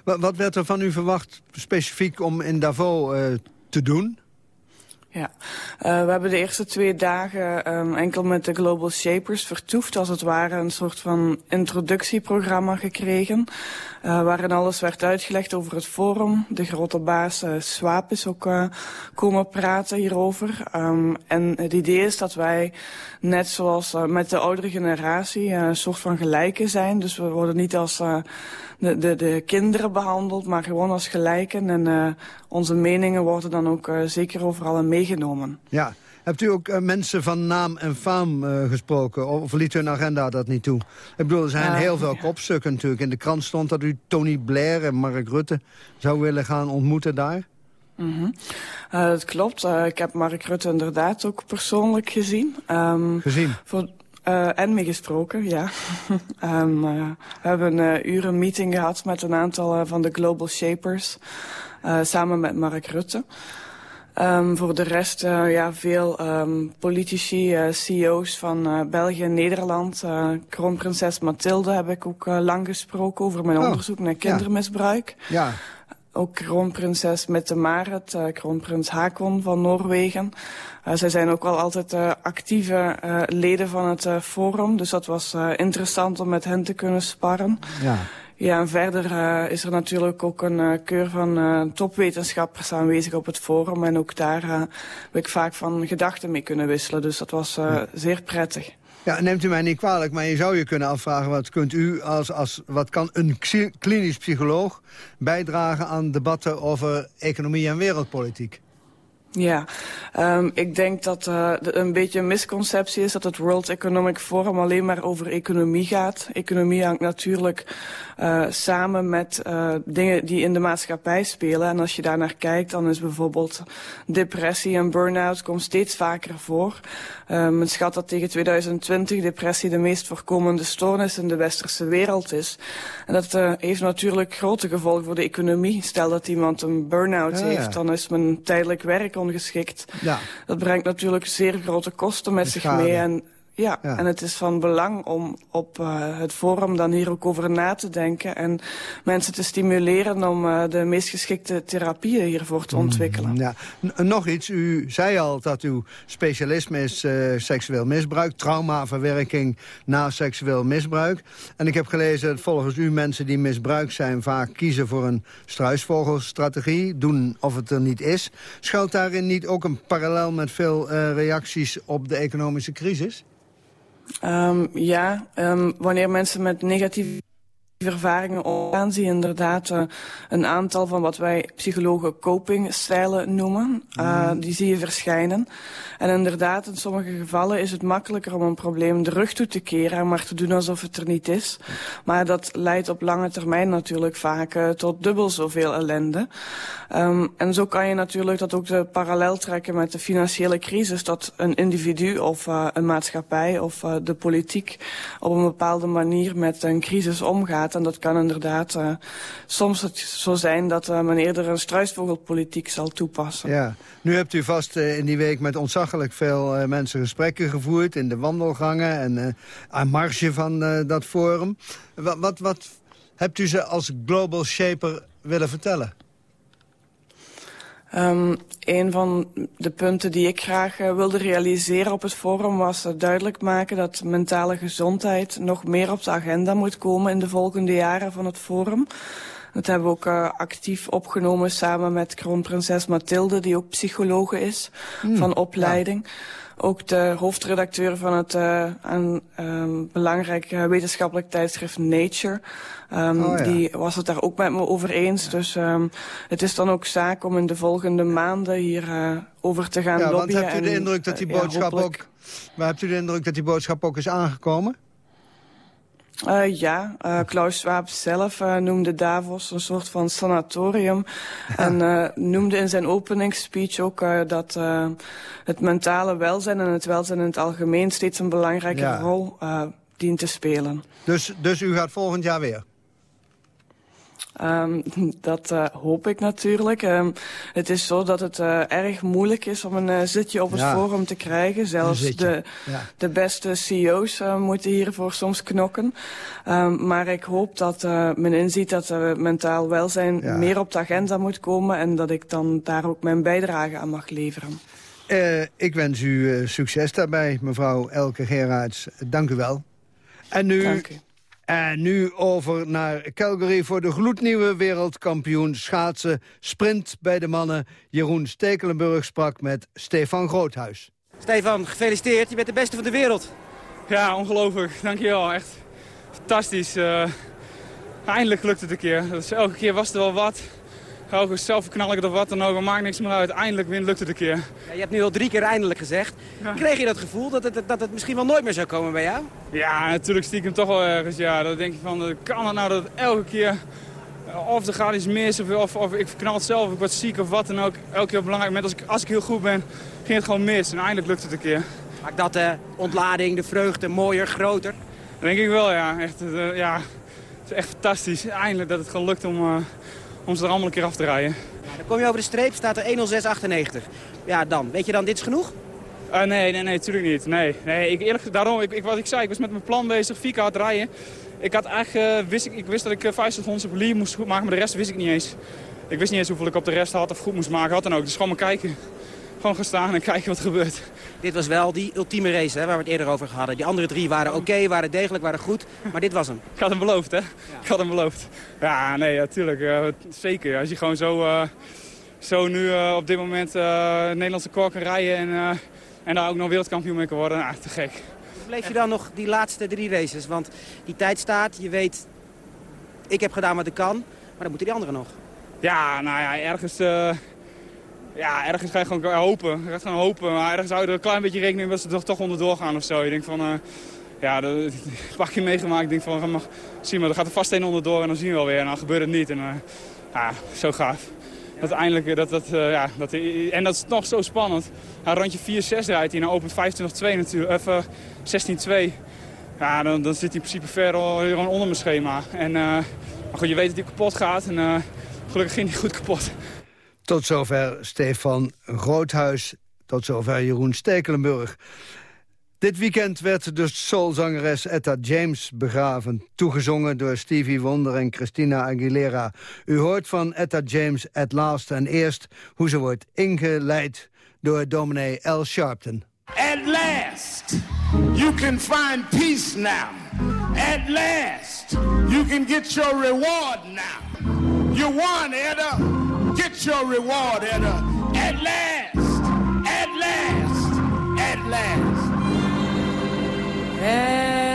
Wat werd er van u verwacht specifiek om in Davos te doen? Ja, uh, we hebben de eerste twee dagen um, enkel met de Global Shapers vertoefd, als het ware een soort van introductieprogramma gekregen. Uh, waarin alles werd uitgelegd over het forum. De grote baas uh, Swaap is ook komen praten hierover. Um, en het idee is dat wij, net zoals met de oudere generatie, een soort van gelijken zijn. Dus we worden niet als de, de, de kinderen behandeld, maar gewoon als gelijken. En onze meningen worden dan ook zeker overal meegenomen. Ja. Hebt u ook mensen van naam en faam gesproken? Of liet hun agenda dat niet toe? Ik bedoel, er zijn heel veel kopstukken natuurlijk. In de krant stond dat u Tony Blair en Mark Rutte zou willen gaan ontmoeten daar. Mm -hmm. dat klopt. ik heb Mark Rutte inderdaad ook persoonlijk gezien. Um, gezien? Voor, en meegesproken, ja. um, we hebben een uur een meeting gehad met een aantal van de Global Shapers. samen met Mark Rutte. Um, voor de rest uh, ja, veel um, politici, uh, CEO's van uh, België en Nederland. kroonprinses Mathilde heb ik ook lang gesproken over mijn oh, onderzoek naar kindermisbruik. Ja. Ook kroonprinses Mette Marit, kroonprins Hakon van Noorwegen. zij zijn ook wel altijd actieve leden van het forum. Dus dat was interessant om met hen te kunnen sparren. Ja. Ja, en verder uh, is er natuurlijk ook een uh, keur van uh, topwetenschappers aanwezig op het forum. En ook daar heb ik vaak van gedachten mee kunnen wisselen. Dus dat was ja. zeer prettig. Ja, neemt u mij niet kwalijk, maar je zou je kunnen afvragen... wat, kunt u als, als, wat kan een klinisch psycholoog bijdragen aan debatten over economie en wereldpolitiek? Ja, um, ik denk dat uh, een beetje een misconceptie is dat het World Economic Forum alleen maar over economie gaat. Economie hangt natuurlijk uh, samen met uh, dingen die in de maatschappij spelen. En als je daar naar kijkt, dan is bijvoorbeeld depressie en burn-out komt steeds vaker voor. Um, men schat dat tegen 2020 depressie de meest voorkomende stoornis in de westerse wereld is. En dat heeft natuurlijk grote gevolgen voor de economie. Stel dat iemand een burn-out ja, heeft, ja. dan is men tijdelijk werk ongeschikt. Ja. Dat brengt natuurlijk zeer grote kosten met zich mee. En ja, ja, en het is van belang om op uh, het forum dan hier ook over na te denken... en mensen te stimuleren om uh, de meest geschikte therapieën hiervoor te ontwikkelen. Mm, ja. N nog iets, u zei al dat uw specialisme is uh, seksueel misbruik... traumaverwerking na seksueel misbruik. En ik heb gelezen dat volgens u mensen die misbruikt zijn... vaak kiezen voor een struisvogelstrategie, doen of het er niet is. Schuilt daarin niet ook een parallel met veel reacties op de economische crisis? Um, ja, um, wanneer mensen met negatieve ervaringen omgaan, zie je inderdaad uh, een aantal van wat wij psychologen copingstijlen noemen. Uh, Die zie je verschijnen. En inderdaad, in sommige gevallen is het makkelijker om een probleem de rug toe te keren... en maar te doen alsof het er niet is. Maar dat leidt op lange termijn natuurlijk vaak uh, tot dubbel zoveel ellende. Um, en zo kan je natuurlijk dat ook de parallel trekken met de financiële crisis... dat een individu of uh, een maatschappij of uh, de politiek op een bepaalde manier met een crisis omgaat. En dat kan inderdaad soms zo zijn dat men eerder een struisvogelpolitiek zal toepassen. Ja, nu hebt u vast in die week met ontzaglijk veel uh, mensen gesprekken gevoerd... in de wandelgangen en uh, aan marge van uh, dat forum. Wat, wat, wat hebt u ze als global shaper willen vertellen? Um, een van de punten die ik graag wilde realiseren op het forum was duidelijk maken dat mentale gezondheid nog meer op de agenda moet komen in de volgende jaren van het forum. Dat hebben we ook uh, actief opgenomen samen met kroonprinses Mathilde, die ook psychologe is mm, van opleiding. Ja. Ook de hoofdredacteur van het uh, een, um, belangrijk wetenschappelijk tijdschrift Nature. Um, oh, ja. Die was het daar ook met me over eens. Ja. Dus um, het is dan ook zaak om in de volgende maanden hier uh, over te gaan ja, lobbyen. Want hebt u de indruk dat die boodschap ook... Maar hebt u de indruk dat die boodschap ook is aangekomen? Uh, ja, uh, Klaus Schwab zelf uh, noemde Davos een soort van sanatorium. en noemde in zijn openingsspeech ook dat het mentale welzijn en het welzijn in het algemeen steeds een belangrijke ja. rol dient te spelen. Dus, dus u gaat volgend jaar weer? Um, dat uh, hoop ik natuurlijk. Um, het is zo dat het uh, erg moeilijk is om een uh, zitje op het ja. forum te krijgen. Zelfs de, ja. de beste CEO's moeten hiervoor soms knokken. Um, maar ik hoop dat men inziet dat mentaal welzijn ja. meer op de agenda moet komen... en dat ik dan daar ook mijn bijdrage aan mag leveren. ik wens u succes daarbij, mevrouw Elke Gerards. Dank u wel. En nu... En nu over naar Calgary voor de gloednieuwe wereldkampioen schaatsen. Sprint bij de mannen. Jeroen Stekelenburg sprak met Stefan Groothuis. Stefan, gefeliciteerd. Je bent de beste van de wereld. Ja, ongelooflijk. Dankjewel. Echt fantastisch. Uh, eindelijk lukt het een keer. Dus elke keer was er wel wat. Ook zelf knal ik het of wat dan ook, maar maakt niks meer uit. Eindelijk win, lukt het een keer. Ja, je hebt nu al drie keer eindelijk gezegd. Ja. Kreeg je dat gevoel dat het, dat het misschien wel nooit meer zou komen bij jou? Ja, natuurlijk stiekem toch wel ergens. Ja. Dan denk je van, kan het nou dat het elke keer... Of er gaat iets mis, of, of, of ik knal het zelf, of ik word ziek of wat dan ook. Elke keer belangrijk moment, als ik, als ik heel goed ben, ging het gewoon mis. En eindelijk lukt het een keer. Maakt dat de ontlading, de vreugde mooier, groter? denk ik wel, ja. Echt, uh, ja. Het is echt fantastisch. Eindelijk dat het gewoon lukt om... Uh, om ze er allemaal een keer af te rijden. Ja, dan kom je over de streep, staat er 1.06.98. Ja, dan. Weet je dan, dit is genoeg? Uh, nee, nee, nee, natuurlijk niet. Nee, nee ik, eerlijk, daarom, ik, ik, wat ik zei, ik was met mijn plan bezig, Fika had rijden. Ik, had eigenlijk, uh, wist, ik, ik wist dat ik uh, 500 op moest goed maken, maar de rest wist ik niet eens. Ik wist niet eens hoeveel ik op de rest had of goed moest maken, had dan ook. Dus gewoon maar kijken. Gewoon gaan staan en kijken wat er gebeurt. Dit was wel die ultieme race hè, waar we het eerder over hadden. Die andere drie waren oké, okay, waren degelijk, waren goed. Maar dit was hem. Ik had hem beloofd, hè? Ja. Ik had hem beloofd. Ja, nee, natuurlijk. Ja, uh, zeker. Als je gewoon zo, uh, zo nu uh, op dit moment Nederlandse koor kan rijden... en, en daar ook nog wereldkampioen mee kan worden, nou, te gek. Bleef je dan nog die laatste drie races? Want die tijd staat, je weet... Ik heb gedaan wat ik kan, maar dan moeten die anderen nog. Ja, nou ja, ergens... Ja, ergens ga je gewoon hopen. Je gaat gewoon hopen. Maar ergens zou je er een klein beetje rekening mee dat ze toch, toch onderdoor gaan of zo. Je denkt van, uh, ja, dat heb keer meegemaakt. Ik denk van, mag, zie maar, er gaat er vast een onderdoor en dan zien we wel weer. En dan gebeurt het niet. En uh, ja, zo gaaf. Dat eindelijk, dat, dat, uh, ja, dat, en dat is nog zo spannend. Hij rondje 4-6 rijdt hij, nou opent 25-2 natuurlijk, even 16-2. Ja, dan, dan zit hij in principe ver gewoon onder mijn schema. En, maar goed, je weet dat hij kapot gaat en gelukkig ging hij goed kapot. Tot zover Stefan Groothuis. Tot zover Jeroen Stekelenburg. Dit weekend werd de soulzangeres Etta James begraven. Toegezongen door Stevie Wonder en Christina Aguilera. U hoort van Etta James at last en eerst hoe ze wordt ingeleid door dominee L. Sharpton. At last, you can find peace now. At last, you can get your reward now. You won, Etta. Get your reward at, uh, at last, at last, at last. At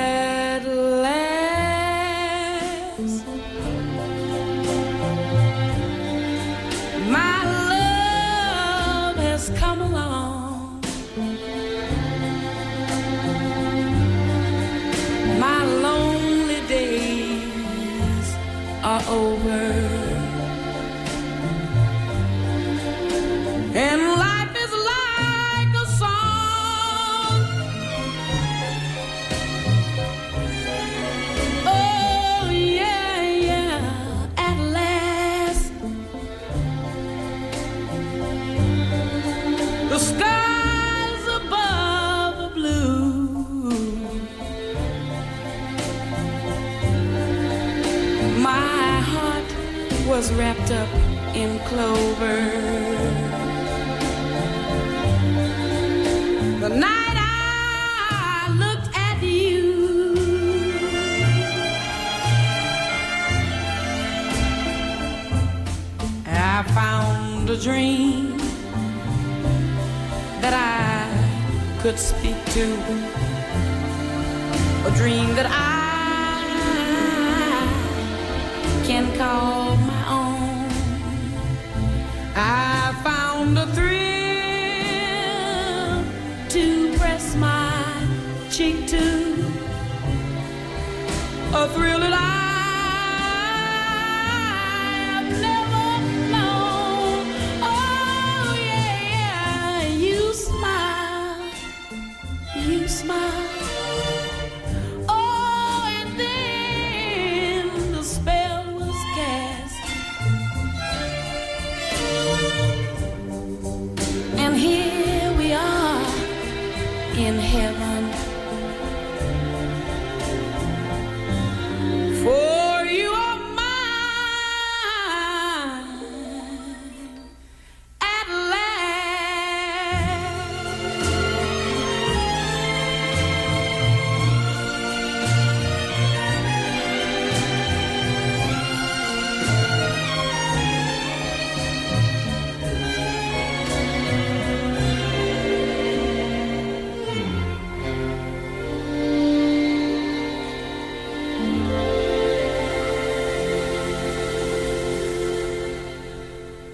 was wrapped up in clover. The night I looked at you, I found a dream that I could speak to, a dream that I can call under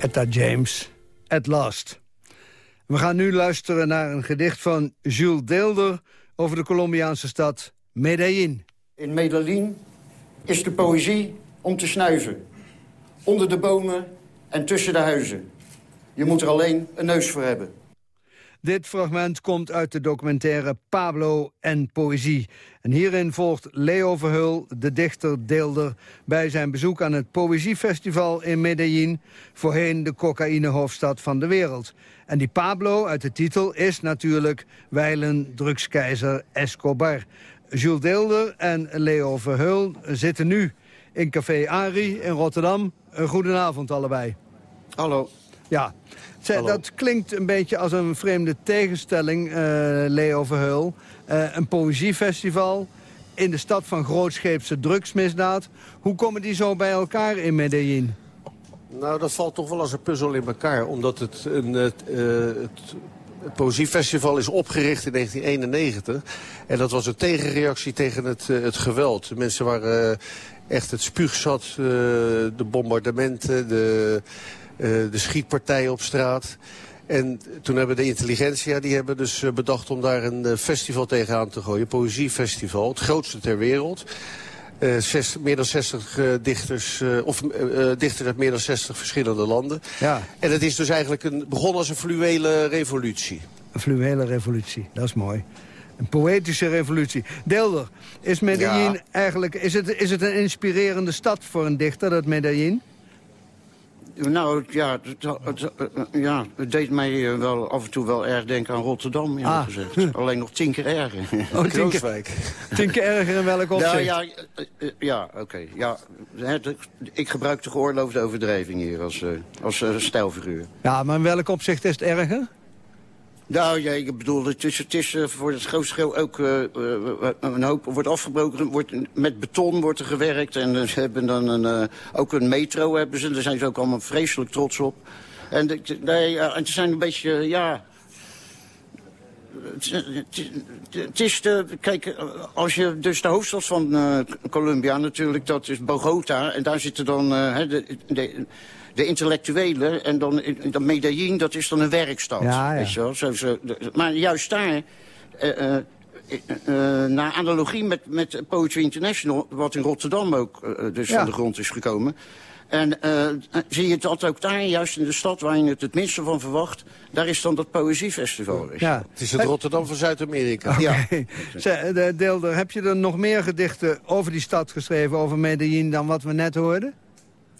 Etta James, At Last. We gaan nu luisteren naar een gedicht van Jules Deelder... over de Colombiaanse stad Medellin. In Medellin is de poëzie om te snuiven. Onder de bomen en tussen de huizen. Je moet er alleen een neus voor hebben. Dit fragment komt uit de documentaire Pablo en Poëzie. En hierin volgt Leo Verheul, de dichter Deelder... bij zijn bezoek aan het Poëziefestival in Medellin... voorheen de cocaïnehoofdstad van de wereld. En die Pablo uit de titel is natuurlijk wijlen drugskeizer Escobar. Jules Deelder en Leo Verheul zitten nu in Café Ari in Rotterdam. Een goedenavond allebei. Hallo. Ja, Zij, dat klinkt een beetje als een vreemde tegenstelling, eh, Leo Verheul. Eh, een poëziefestival in de stad van grootscheepse drugsmisdaad. Hoe komen die zo bij elkaar in Medellin? Nou, dat valt toch wel als een puzzel in elkaar. Omdat het, een, het, eh, het, het Poëziefestival is opgericht in 1991. En dat was een tegenreactie tegen het, het geweld. De mensen waren echt het spuugzat. eh, de bombardementen, de, de schietpartijen op straat. En toen hebben de intelligentsia, die hebben dus eh, bedacht om daar een eh, festival tegenaan te gooien. Een poëziefestival, het grootste ter wereld. Eh, zes- meer dan 60 eh, dichters, eh, of eh, eh, dichters uit meer dan 60 verschillende landen. Ja. En het is dus eigenlijk een, begonnen als een fluwele revolutie. Een fluwele revolutie, dat is mooi. Een poëtische revolutie. Deelder, is Medellin Ja. eigenlijk... Is het, is het een inspirerende stad voor een dichter, dat Medellin? Nou, ja, het, ja, het deed mij eh, wel af en toe wel erg denken aan Rotterdam, Ah. gezegd. Alleen nog tien keer erger. Oh, tien keer, tien keer erger in welk opzicht? Nou ja, eh, eh, ja oké. ja, het- ik gebruik de geoorloofde overdrijving hier als, eh, als eh, stijlfiguur. Ja, maar in welk opzicht is het erger? Nou ja, ik bedoel, het is, het is eh, voor het grootste ook eh, eh, een hoop wordt afgebroken. Wordt, met beton wordt er gewerkt en ze hebben dan een, ook een metro hebben ze. Daar zijn ze ook allemaal vreselijk trots op. En nee, het zijn een beetje, ja... Het, is de, kijk, als je dus de hoofdstad van eh, Colombia natuurlijk, dat is Bogota. En daar zitten dan eh, de, de, de intellectuelen. En dan, dan Medellin, dat is dan een werkstad. Ja, ja. Weet je wel? Zo, zo, de- maar juist daar eh, naar analogie met, met Poetry International... wat in Rotterdam ook dus Ja. van de grond is gekomen... En eh, zie je dat ook daar, juist in de stad waar je het het minste van verwacht... daar is dan dat poëziefestival. je Ja. Het is het Rotterdam van Zuid-Amerika. Ja. Zeg, de- Deelder, heb je er nog meer gedichten over die stad geschreven, over Medellin, dan wat we net hoorden?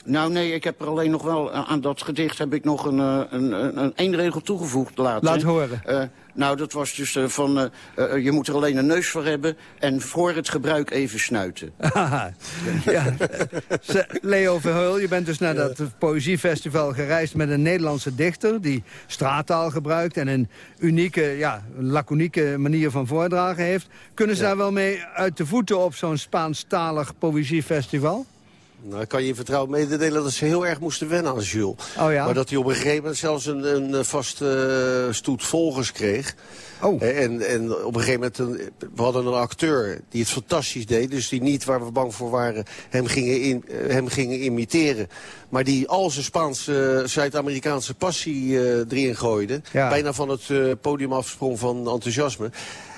Nou nee, ik heb er alleen nog wel eh, aan dat gedicht heb ik nog een, eh, een, een, een, één regel toegevoegd later. Laat horen. Eh, nou, dat was dus eh, van, eh, eh, je moet er alleen een neus voor hebben en voor het gebruik even snuiten. Haha. ja. Leo Verheul, je bent dus naar dat poëziefestival gereisd met een Nederlandse dichter... die straattaal gebruikt en een unieke, ja, laconieke manier van voordragen heeft. Kunnen ze daar wel mee uit de voeten op zo'n Spaanstalig poëziefestival? Nou, ik kan je in vertrouwen mededelen dat ze heel erg moesten wennen aan Jules. Oh ja? Maar dat hij op een gegeven moment zelfs een, een eh, vaste eh, stoet volgers kreeg. Oh. Eh, En, en op een gegeven moment, een, we hadden een acteur die het fantastisch deed. Dus die niet, waar we bang voor waren, hem gingen, in, hem gingen imiteren. Maar die al zijn Spaanse, Zuid-Amerikaanse passie eh, erin gooide. Ja. Bijna van het eh, podium afsprong van enthousiasme.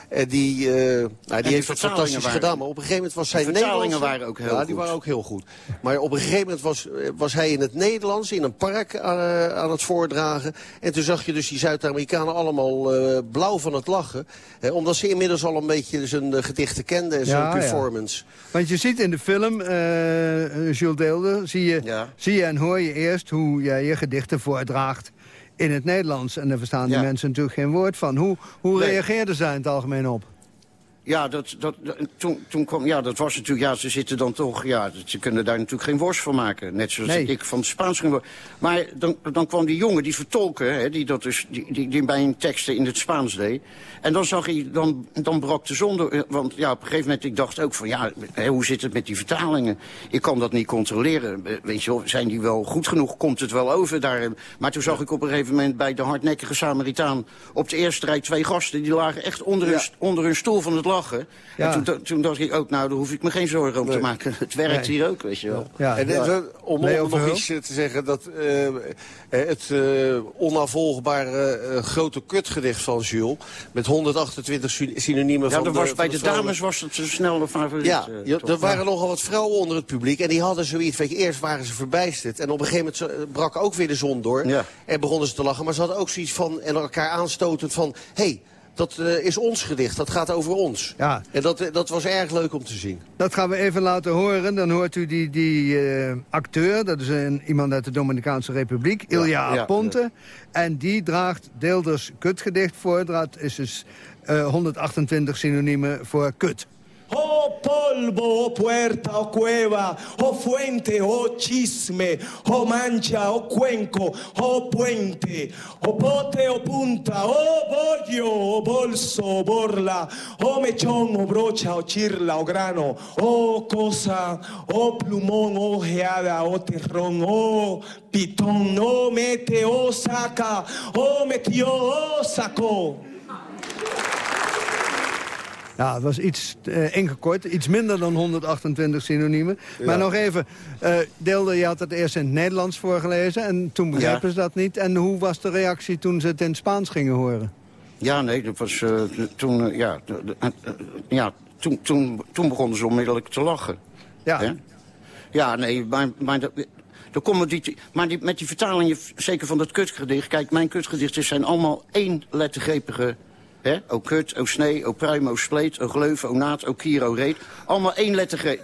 En die, eh, nou, die die heeft het fantastisch waren- gedaan. Maar op een gegeven moment was zijn Nederlandse... waren ook heel ja, die goed. waren ook heel goed. Maar op een gegeven moment was, was hij in het Nederlands, in een park eh, aan het voordragen. En toen zag je dus die Zuid-Amerikanen allemaal eh, blauw van het lachen. Eh, omdat ze inmiddels al een beetje zijn eh, gedichten kenden en zijn Ja, ja. performance. Want je ziet in de film, eh Jules Deelder, zie je, zie je en hoor je eerst hoe jij je gedichten voordraagt in het Nederlands. En daar verstaan die Ja. mensen natuurlijk geen woord van. Hoe, hoe Nee. reageerden zij in het algemeen op? Ja, dat, dat, toen, toen kwam, ja, dat was natuurlijk, ja, ze zitten dan toch, ja, ze kunnen daar natuurlijk geen worst van maken. Net zoals Nee. ik van het Spaans ging. worden. Maar dan, dan kwam die jongen, die vertolken, hè, die, dat dus, die, die, die bij een teksten in het Spaans deed. En dan zag hij, dan, dan brak de zon door. eh, Want ja, op een gegeven moment, ik dacht ook van, ja, hè, hoe zit het met die vertalingen? Ik kan dat niet controleren. Eh, Weet je wel, zijn die wel goed genoeg? Komt het wel over daar? Maar toen zag ik op een gegeven moment bij de hardnekkige Samaritaan op de eerste rij twee gasten, die lagen echt onder, hun, onder hun stoel van het lachen. Ja. En toen, toen dacht ik ook, nou, daar hoef ik me geen zorgen om te maken. Het werkt Nee. hier ook, weet je wel. Ja. En eh, om, nog iets eh, te zeggen, dat eh, het eh, onafvolgbare eh, grote kutgedicht van Jules... met 128 sy- synoniemen Ja, van was, de, bij de dames was het een snelle favoriet. Ja, er waren nogal wat vrouwen onder het publiek. En die hadden zoiets, weet je, eerst waren ze verbijsterd. En op een gegeven moment zo- brak ook weer de zon door. En begonnen ze te lachen. Maar ze hadden ook zoiets van, en elkaar aanstotend van... hey, dat eh, is ons gedicht, dat gaat over ons. Ja. En dat, eh, dat was erg leuk om te zien. Dat gaan we even laten horen. Dan hoort u die, die eh, acteur, dat is een, iemand uit de Dominicaanse Republiek, Ilja ja. Aponte. En die draagt Deelders kutgedicht voor. Dat is dus eh, 128 synoniemen voor kut. Oh polvo, oh puerta, oh cueva, oh fuente, oh chisme, oh mancha, oh cuenco, oh puente, oh pote, oh punta, oh bollo, oh bolso, oh borla, oh mechón, oh brocha, oh chirla, oh grano, oh cosa, oh plumón, oh geada, oh terrón, oh pitón, oh mete, oh saca, oh metió, oh sacó. Ja, het was iets eh, ingekort, iets minder dan 128 synoniemen. Maar nog even, eh Deelde, je had het eerst in het Nederlands voorgelezen... en toen begrepen Ja. ze dat niet. En hoe was de reactie toen ze het in het Spaans gingen horen? Ja, nee, dat was eh, toen, ja, ja toen, toen, toen begonnen ze onmiddellijk te lachen. Ja. Hè? Ja, nee, maar, maar, de, de comedy, maar die, met die vertalingen, zeker van dat kutgedicht... Kijk, mijn kutgedichten zijn allemaal één lettergrepige... Hè? O kut, o snee, o pruim, o spleet, o gleuf, o naad, o kier, o reet. Allemaal één lettergreep.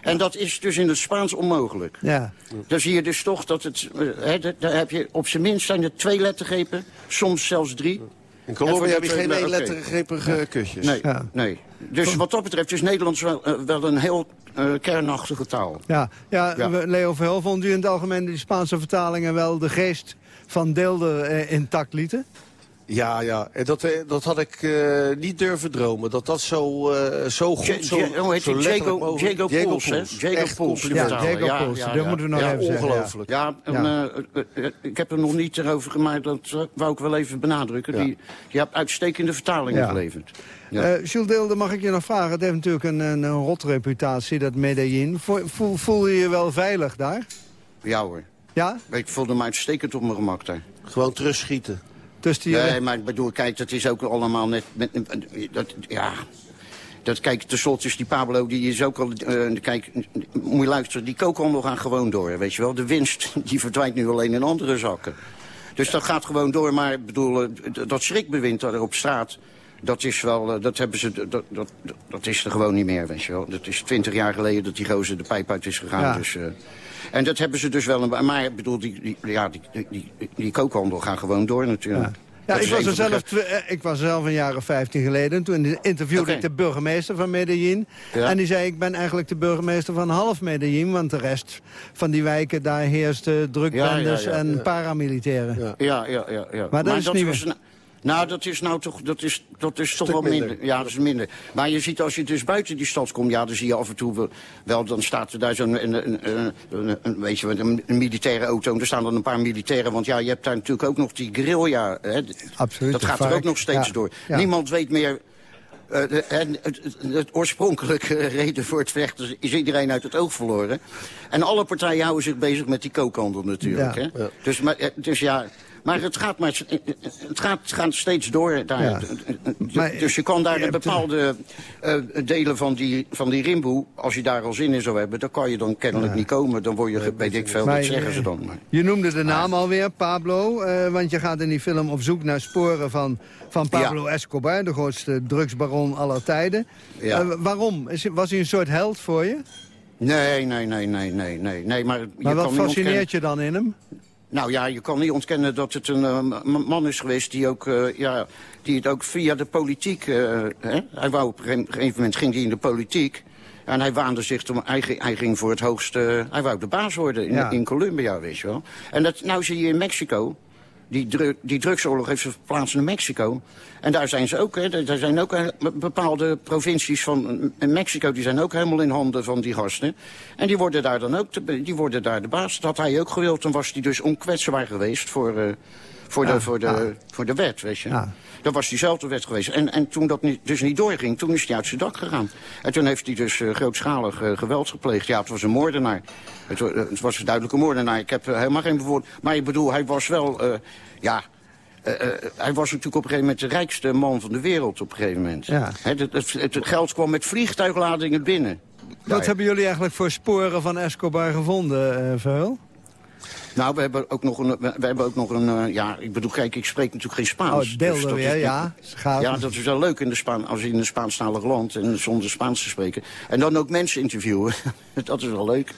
En dat is dus in het Spaans onmogelijk. Ja. Dan zie je dus toch dat het... eh, Hè, da- daar heb je, op zijn minst zijn er twee lettergrepen, soms zelfs drie. In Colombia heb je geen eh, één oké. lettergrepige kutjes. Nee, nee. Dus wat dat betreft is Nederlands wel, eh, wel een heel eh, kernachtige taal. Ja, ja, Leo Verheul, vond u in het algemeen die Spaanse vertalingen wel de geest van Deelder eh, intact lieten? Ja, ja. En dat, eh, dat had ik eh, niet durven dromen. Dat dat zo, eh, zo goed, Ja, zo, ja, heet zo Jago, mogelijk- Jago Pools. Jago Echt Pools. Ja, Jago Pools, dat moeten we nog ja, even zeggen, ja. ongelooflijk. Ja, en, Ja. eh, eh, eh, ik heb er nog niet erover gemaakt, dat eh, wou ik wel even benadrukken. Die, die hebt uitstekende vertalingen Ja. geleverd. Ja. Eh Jules Deelder, mag ik je nog vragen? Het heeft natuurlijk een, een, een rotreputatie, dat Medellin. Voel, voel, voel je je wel veilig daar? ja hoor. Ja? Ik voelde me uitstekend op mijn gemak daar. Gewoon terugschieten. Tussen die... Nee, maar ik bedoel, kijk, dat is ook allemaal net... Met, dat, ja, dat, kijk, tenslotte is die Pablo, die is ook al... eh, kijk, moet je luisteren, die kookhandel gaat gewoon door, weet je wel. De winst, die verdwijnt nu alleen in andere zakken. Dus dat gaat gewoon door, maar ik bedoel, eh, dat schrikbewind daar op straat... Dat is wel, eh, dat hebben ze, dat, dat, dat, dat is er gewoon niet meer, weet je wel. Dat is twintig jaar geleden dat die gozer de pijp uit is gegaan, Ja. dus... en dat hebben ze dus wel, een, maar ik bedoel, die, die, ja, die, die, die, die kookhandel gaat gewoon door natuurlijk. Ja, Dat ik is was, er zelf, eh, ik was zelf een jaar of 15 geleden. Toen interviewde ik de burgemeester van Medellin. Ja. En die zei, ik ben eigenlijk de burgemeester van half Medellin. Want de rest van die wijken, daar heerste drukbendes Ja, ja, ja, en ja. paramilitairen. Ja, ja, ja. ja, ja. Maar dat is niet was meer. Nou- dat is nou toch, dat is, dat is toch wel minder. minder. Ja, dat is minder. Maar je ziet als je dus buiten die stad komt, ja, dan zie je af en toe wel, wel dan staat er daar zo'n, een, een, een, een, weet je wat, een, militaire auto. En er staan dan een paar militairen, want ja, je hebt daar natuurlijk ook nog die guerrilla. Hè, Absoluut. dat gaat er ook nog steeds Ja. door. Ja. Niemand weet meer... eh, de- en het, het, oorspronkelijke reden voor het vechten is iedereen uit het oog verloren. En alle partijen houden zich bezig met die kookhandel natuurlijk. Ja. Hè? Dus, maar, eh, dus ja, maar het gaat, maar, het gaat, het gaat steeds door daar. Ja. Maar, dus je kan daar je de bepaalde eh, delen van die, van die rimboe, als je daar al zin in zou hebben, dan kan je dan kennelijk niet komen. Dan word je, weet ik veel, Maar, dat zeggen ze dan. Maar. Je noemde de naam alweer, Pablo. eh, want je gaat in die film op zoek naar sporen van, van Pablo Escobar... de grootste drugsbaron aller tijden. Eh, waarom? Was hij een soort held voor je? Nee, nee, nee, nee, nee, nee. nee maar je Maar wat kan fascineert je dan in hem? Nou ja, je kan niet ontkennen dat het een eh, man is geweest die, ook, eh, ja, die het ook via de politiek... eh, hè? Hij wou op een gegeven- moment ging hij in de politiek... En hij waande zich, hij, ging- hij ging voor het hoogste... Hij wou de baas worden in, Ja. in Colombia, weet je wel. En dat, nou zie je in Mexico... Die, die drugsoorlog heeft zich verplaatst naar Mexico. En daar zijn ze ook, hè, daar zijn ook eh, bepaalde provincies van eh, Mexico... die zijn ook helemaal in handen van die gasten. En die worden daar dan ook de, die worden daar de baas. Dat had hij ook gewild. Dan was hij dus onkwetsbaar geweest voor, eh, voor, Ja, de, voor, de, ja. voor de wet, weet je. Ja. Dat was diezelfde wet geweest. En, en toen dat niet, dus niet doorging, toen is hij uit zijn dak gegaan. En toen heeft hij dus eh, grootschalig eh, geweld gepleegd. Ja, het was een moordenaar. Het, eh, het was een duidelijke moordenaar. Ik heb helemaal geen bewoord. Maar ik bedoel, hij was wel... ja, hij was natuurlijk op een gegeven moment de rijkste man van de wereld op een gegeven moment. Ja. Het, het, het geld kwam met vliegtuigladingen binnen. Wat Daar. hebben jullie eigenlijk voor sporen van Escobar gevonden, Verheul? Nou, we hebben ook nog een... We we hebben ook nog een eh, ja, ik bedoel, kijk, ik spreek natuurlijk geen Spaans. Oh, dus er dat weer, is- ja. Ja, dat is wel leuk in de Spaan, als je in een Spaanstalig land en zonder Spaans te spreken. En dan ook mensen interviewen. dat is wel leuk.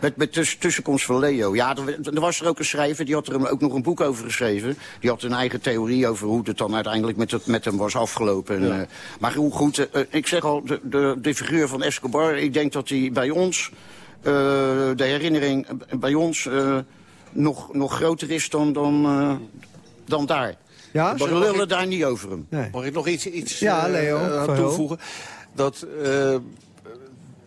Met, met tuss- tussenkomst van Leo. Ja, er, er was er ook een schrijver, die had er ook nog een boek over geschreven. Die had een eigen theorie over hoe het dan uiteindelijk met, het, met hem was afgelopen. En, eh, maar hoe goed, eh, ik zeg al, de, de, de figuur van Escobar, ik denk dat hij bij ons, de herinnering eh, bij ons... eh, nog, nog groter is dan, dan, eh, dan daar. Ja? Ze lullen daar niet over hem. Nee. Mag ik nog iets, iets Ja, eh, Leo, aan toevoegen? Dat eh,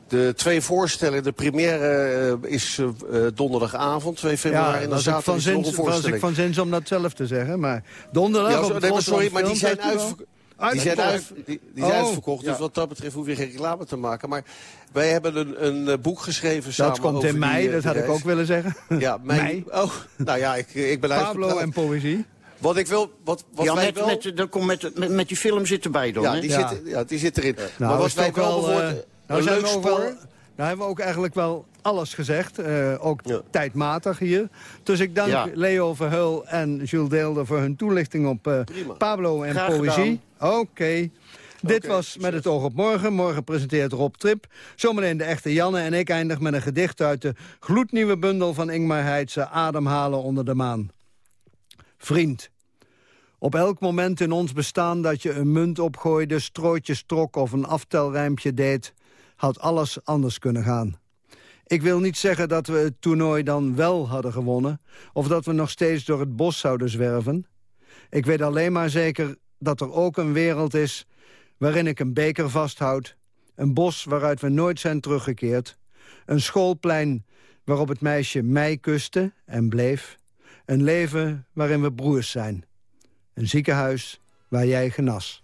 de twee voorstellingen, de première eh, is eh, eh, donderdagavond, 2 februari. Ja, en dan van zaterdag er zins, een was ik van zins om dat zelf te zeggen. Maar donderdag Ja, zo- nee, maar sorry, maar die zijn, uitverkocht. Die zijn, uit, Uitverkocht. die, die zijn Oh. uitverkocht, dus Ja. wat dat betreft hoef je geen reclame te maken. Maar wij hebben een, een eh, boek geschreven samen Dat komt over in mei, eh, dat had ik ook willen zeggen. Ja, mei. Mei. Oh, nou ja, ik, ik ben Pablo en poëzie. Wat ik wil, wat, wat ja, wij met, wel... met, dan komt met, met, met die film zit erbij dan, ja, hè? die Ja. Zit, ja, die zit erin. Nou, maar wat wij wel eh, een nou zijn leuk we ook wel, nou hebben we ook eigenlijk wel alles gezegd. eh, ook Ja. tijdmatig hier. Dus ik dank Ja. Leo Verheul en Jules Deelder voor hun toelichting op eh. Pablo en Graag poëzie. Oké. Dit was Met het oog op morgen. Morgen presenteert Rob Trip. Zometeen de echte Janne en ik eindig met een gedicht uit de gloednieuwe bundel van Ingmar Heitse Ademhalen onder de maan. Vriend. Op elk moment in ons bestaan dat je een munt opgooide, strootjes trok of een aftelrijmpje deed, had alles anders kunnen gaan. Ik wil niet zeggen dat we het toernooi dan wel hadden gewonnen, of dat we nog steeds door het bos zouden zwerven. Ik weet alleen maar zeker dat er ook een wereld is waarin ik een beker vasthoud, een bos waaruit we nooit zijn teruggekeerd, een schoolplein waarop het meisje mij kuste en bleef, een leven waarin we broers zijn. Een ziekenhuis waar jij genas.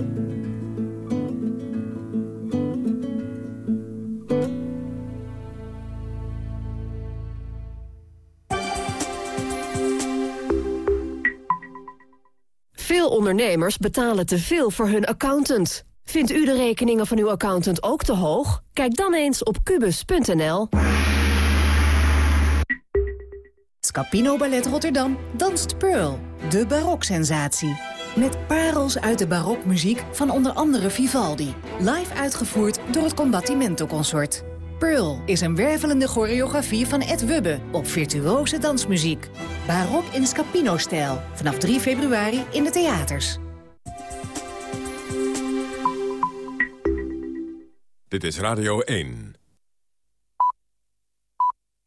Ondernemers betalen te veel voor hun accountant. Vindt u de rekeningen van uw accountant ook te hoog? Kijk dan eens op kubus.nl. Scapino Ballet Rotterdam danst Pearl, de baroksensatie. Met parels uit de barokmuziek van onder andere Vivaldi. Live uitgevoerd door het Combattimento Consort. Pearl is een wervelende choreografie van Ed Wubbe op virtuose dansmuziek. Barok in Scapino-stijl. Vanaf 3 februari in de theaters. Dit is Radio 1.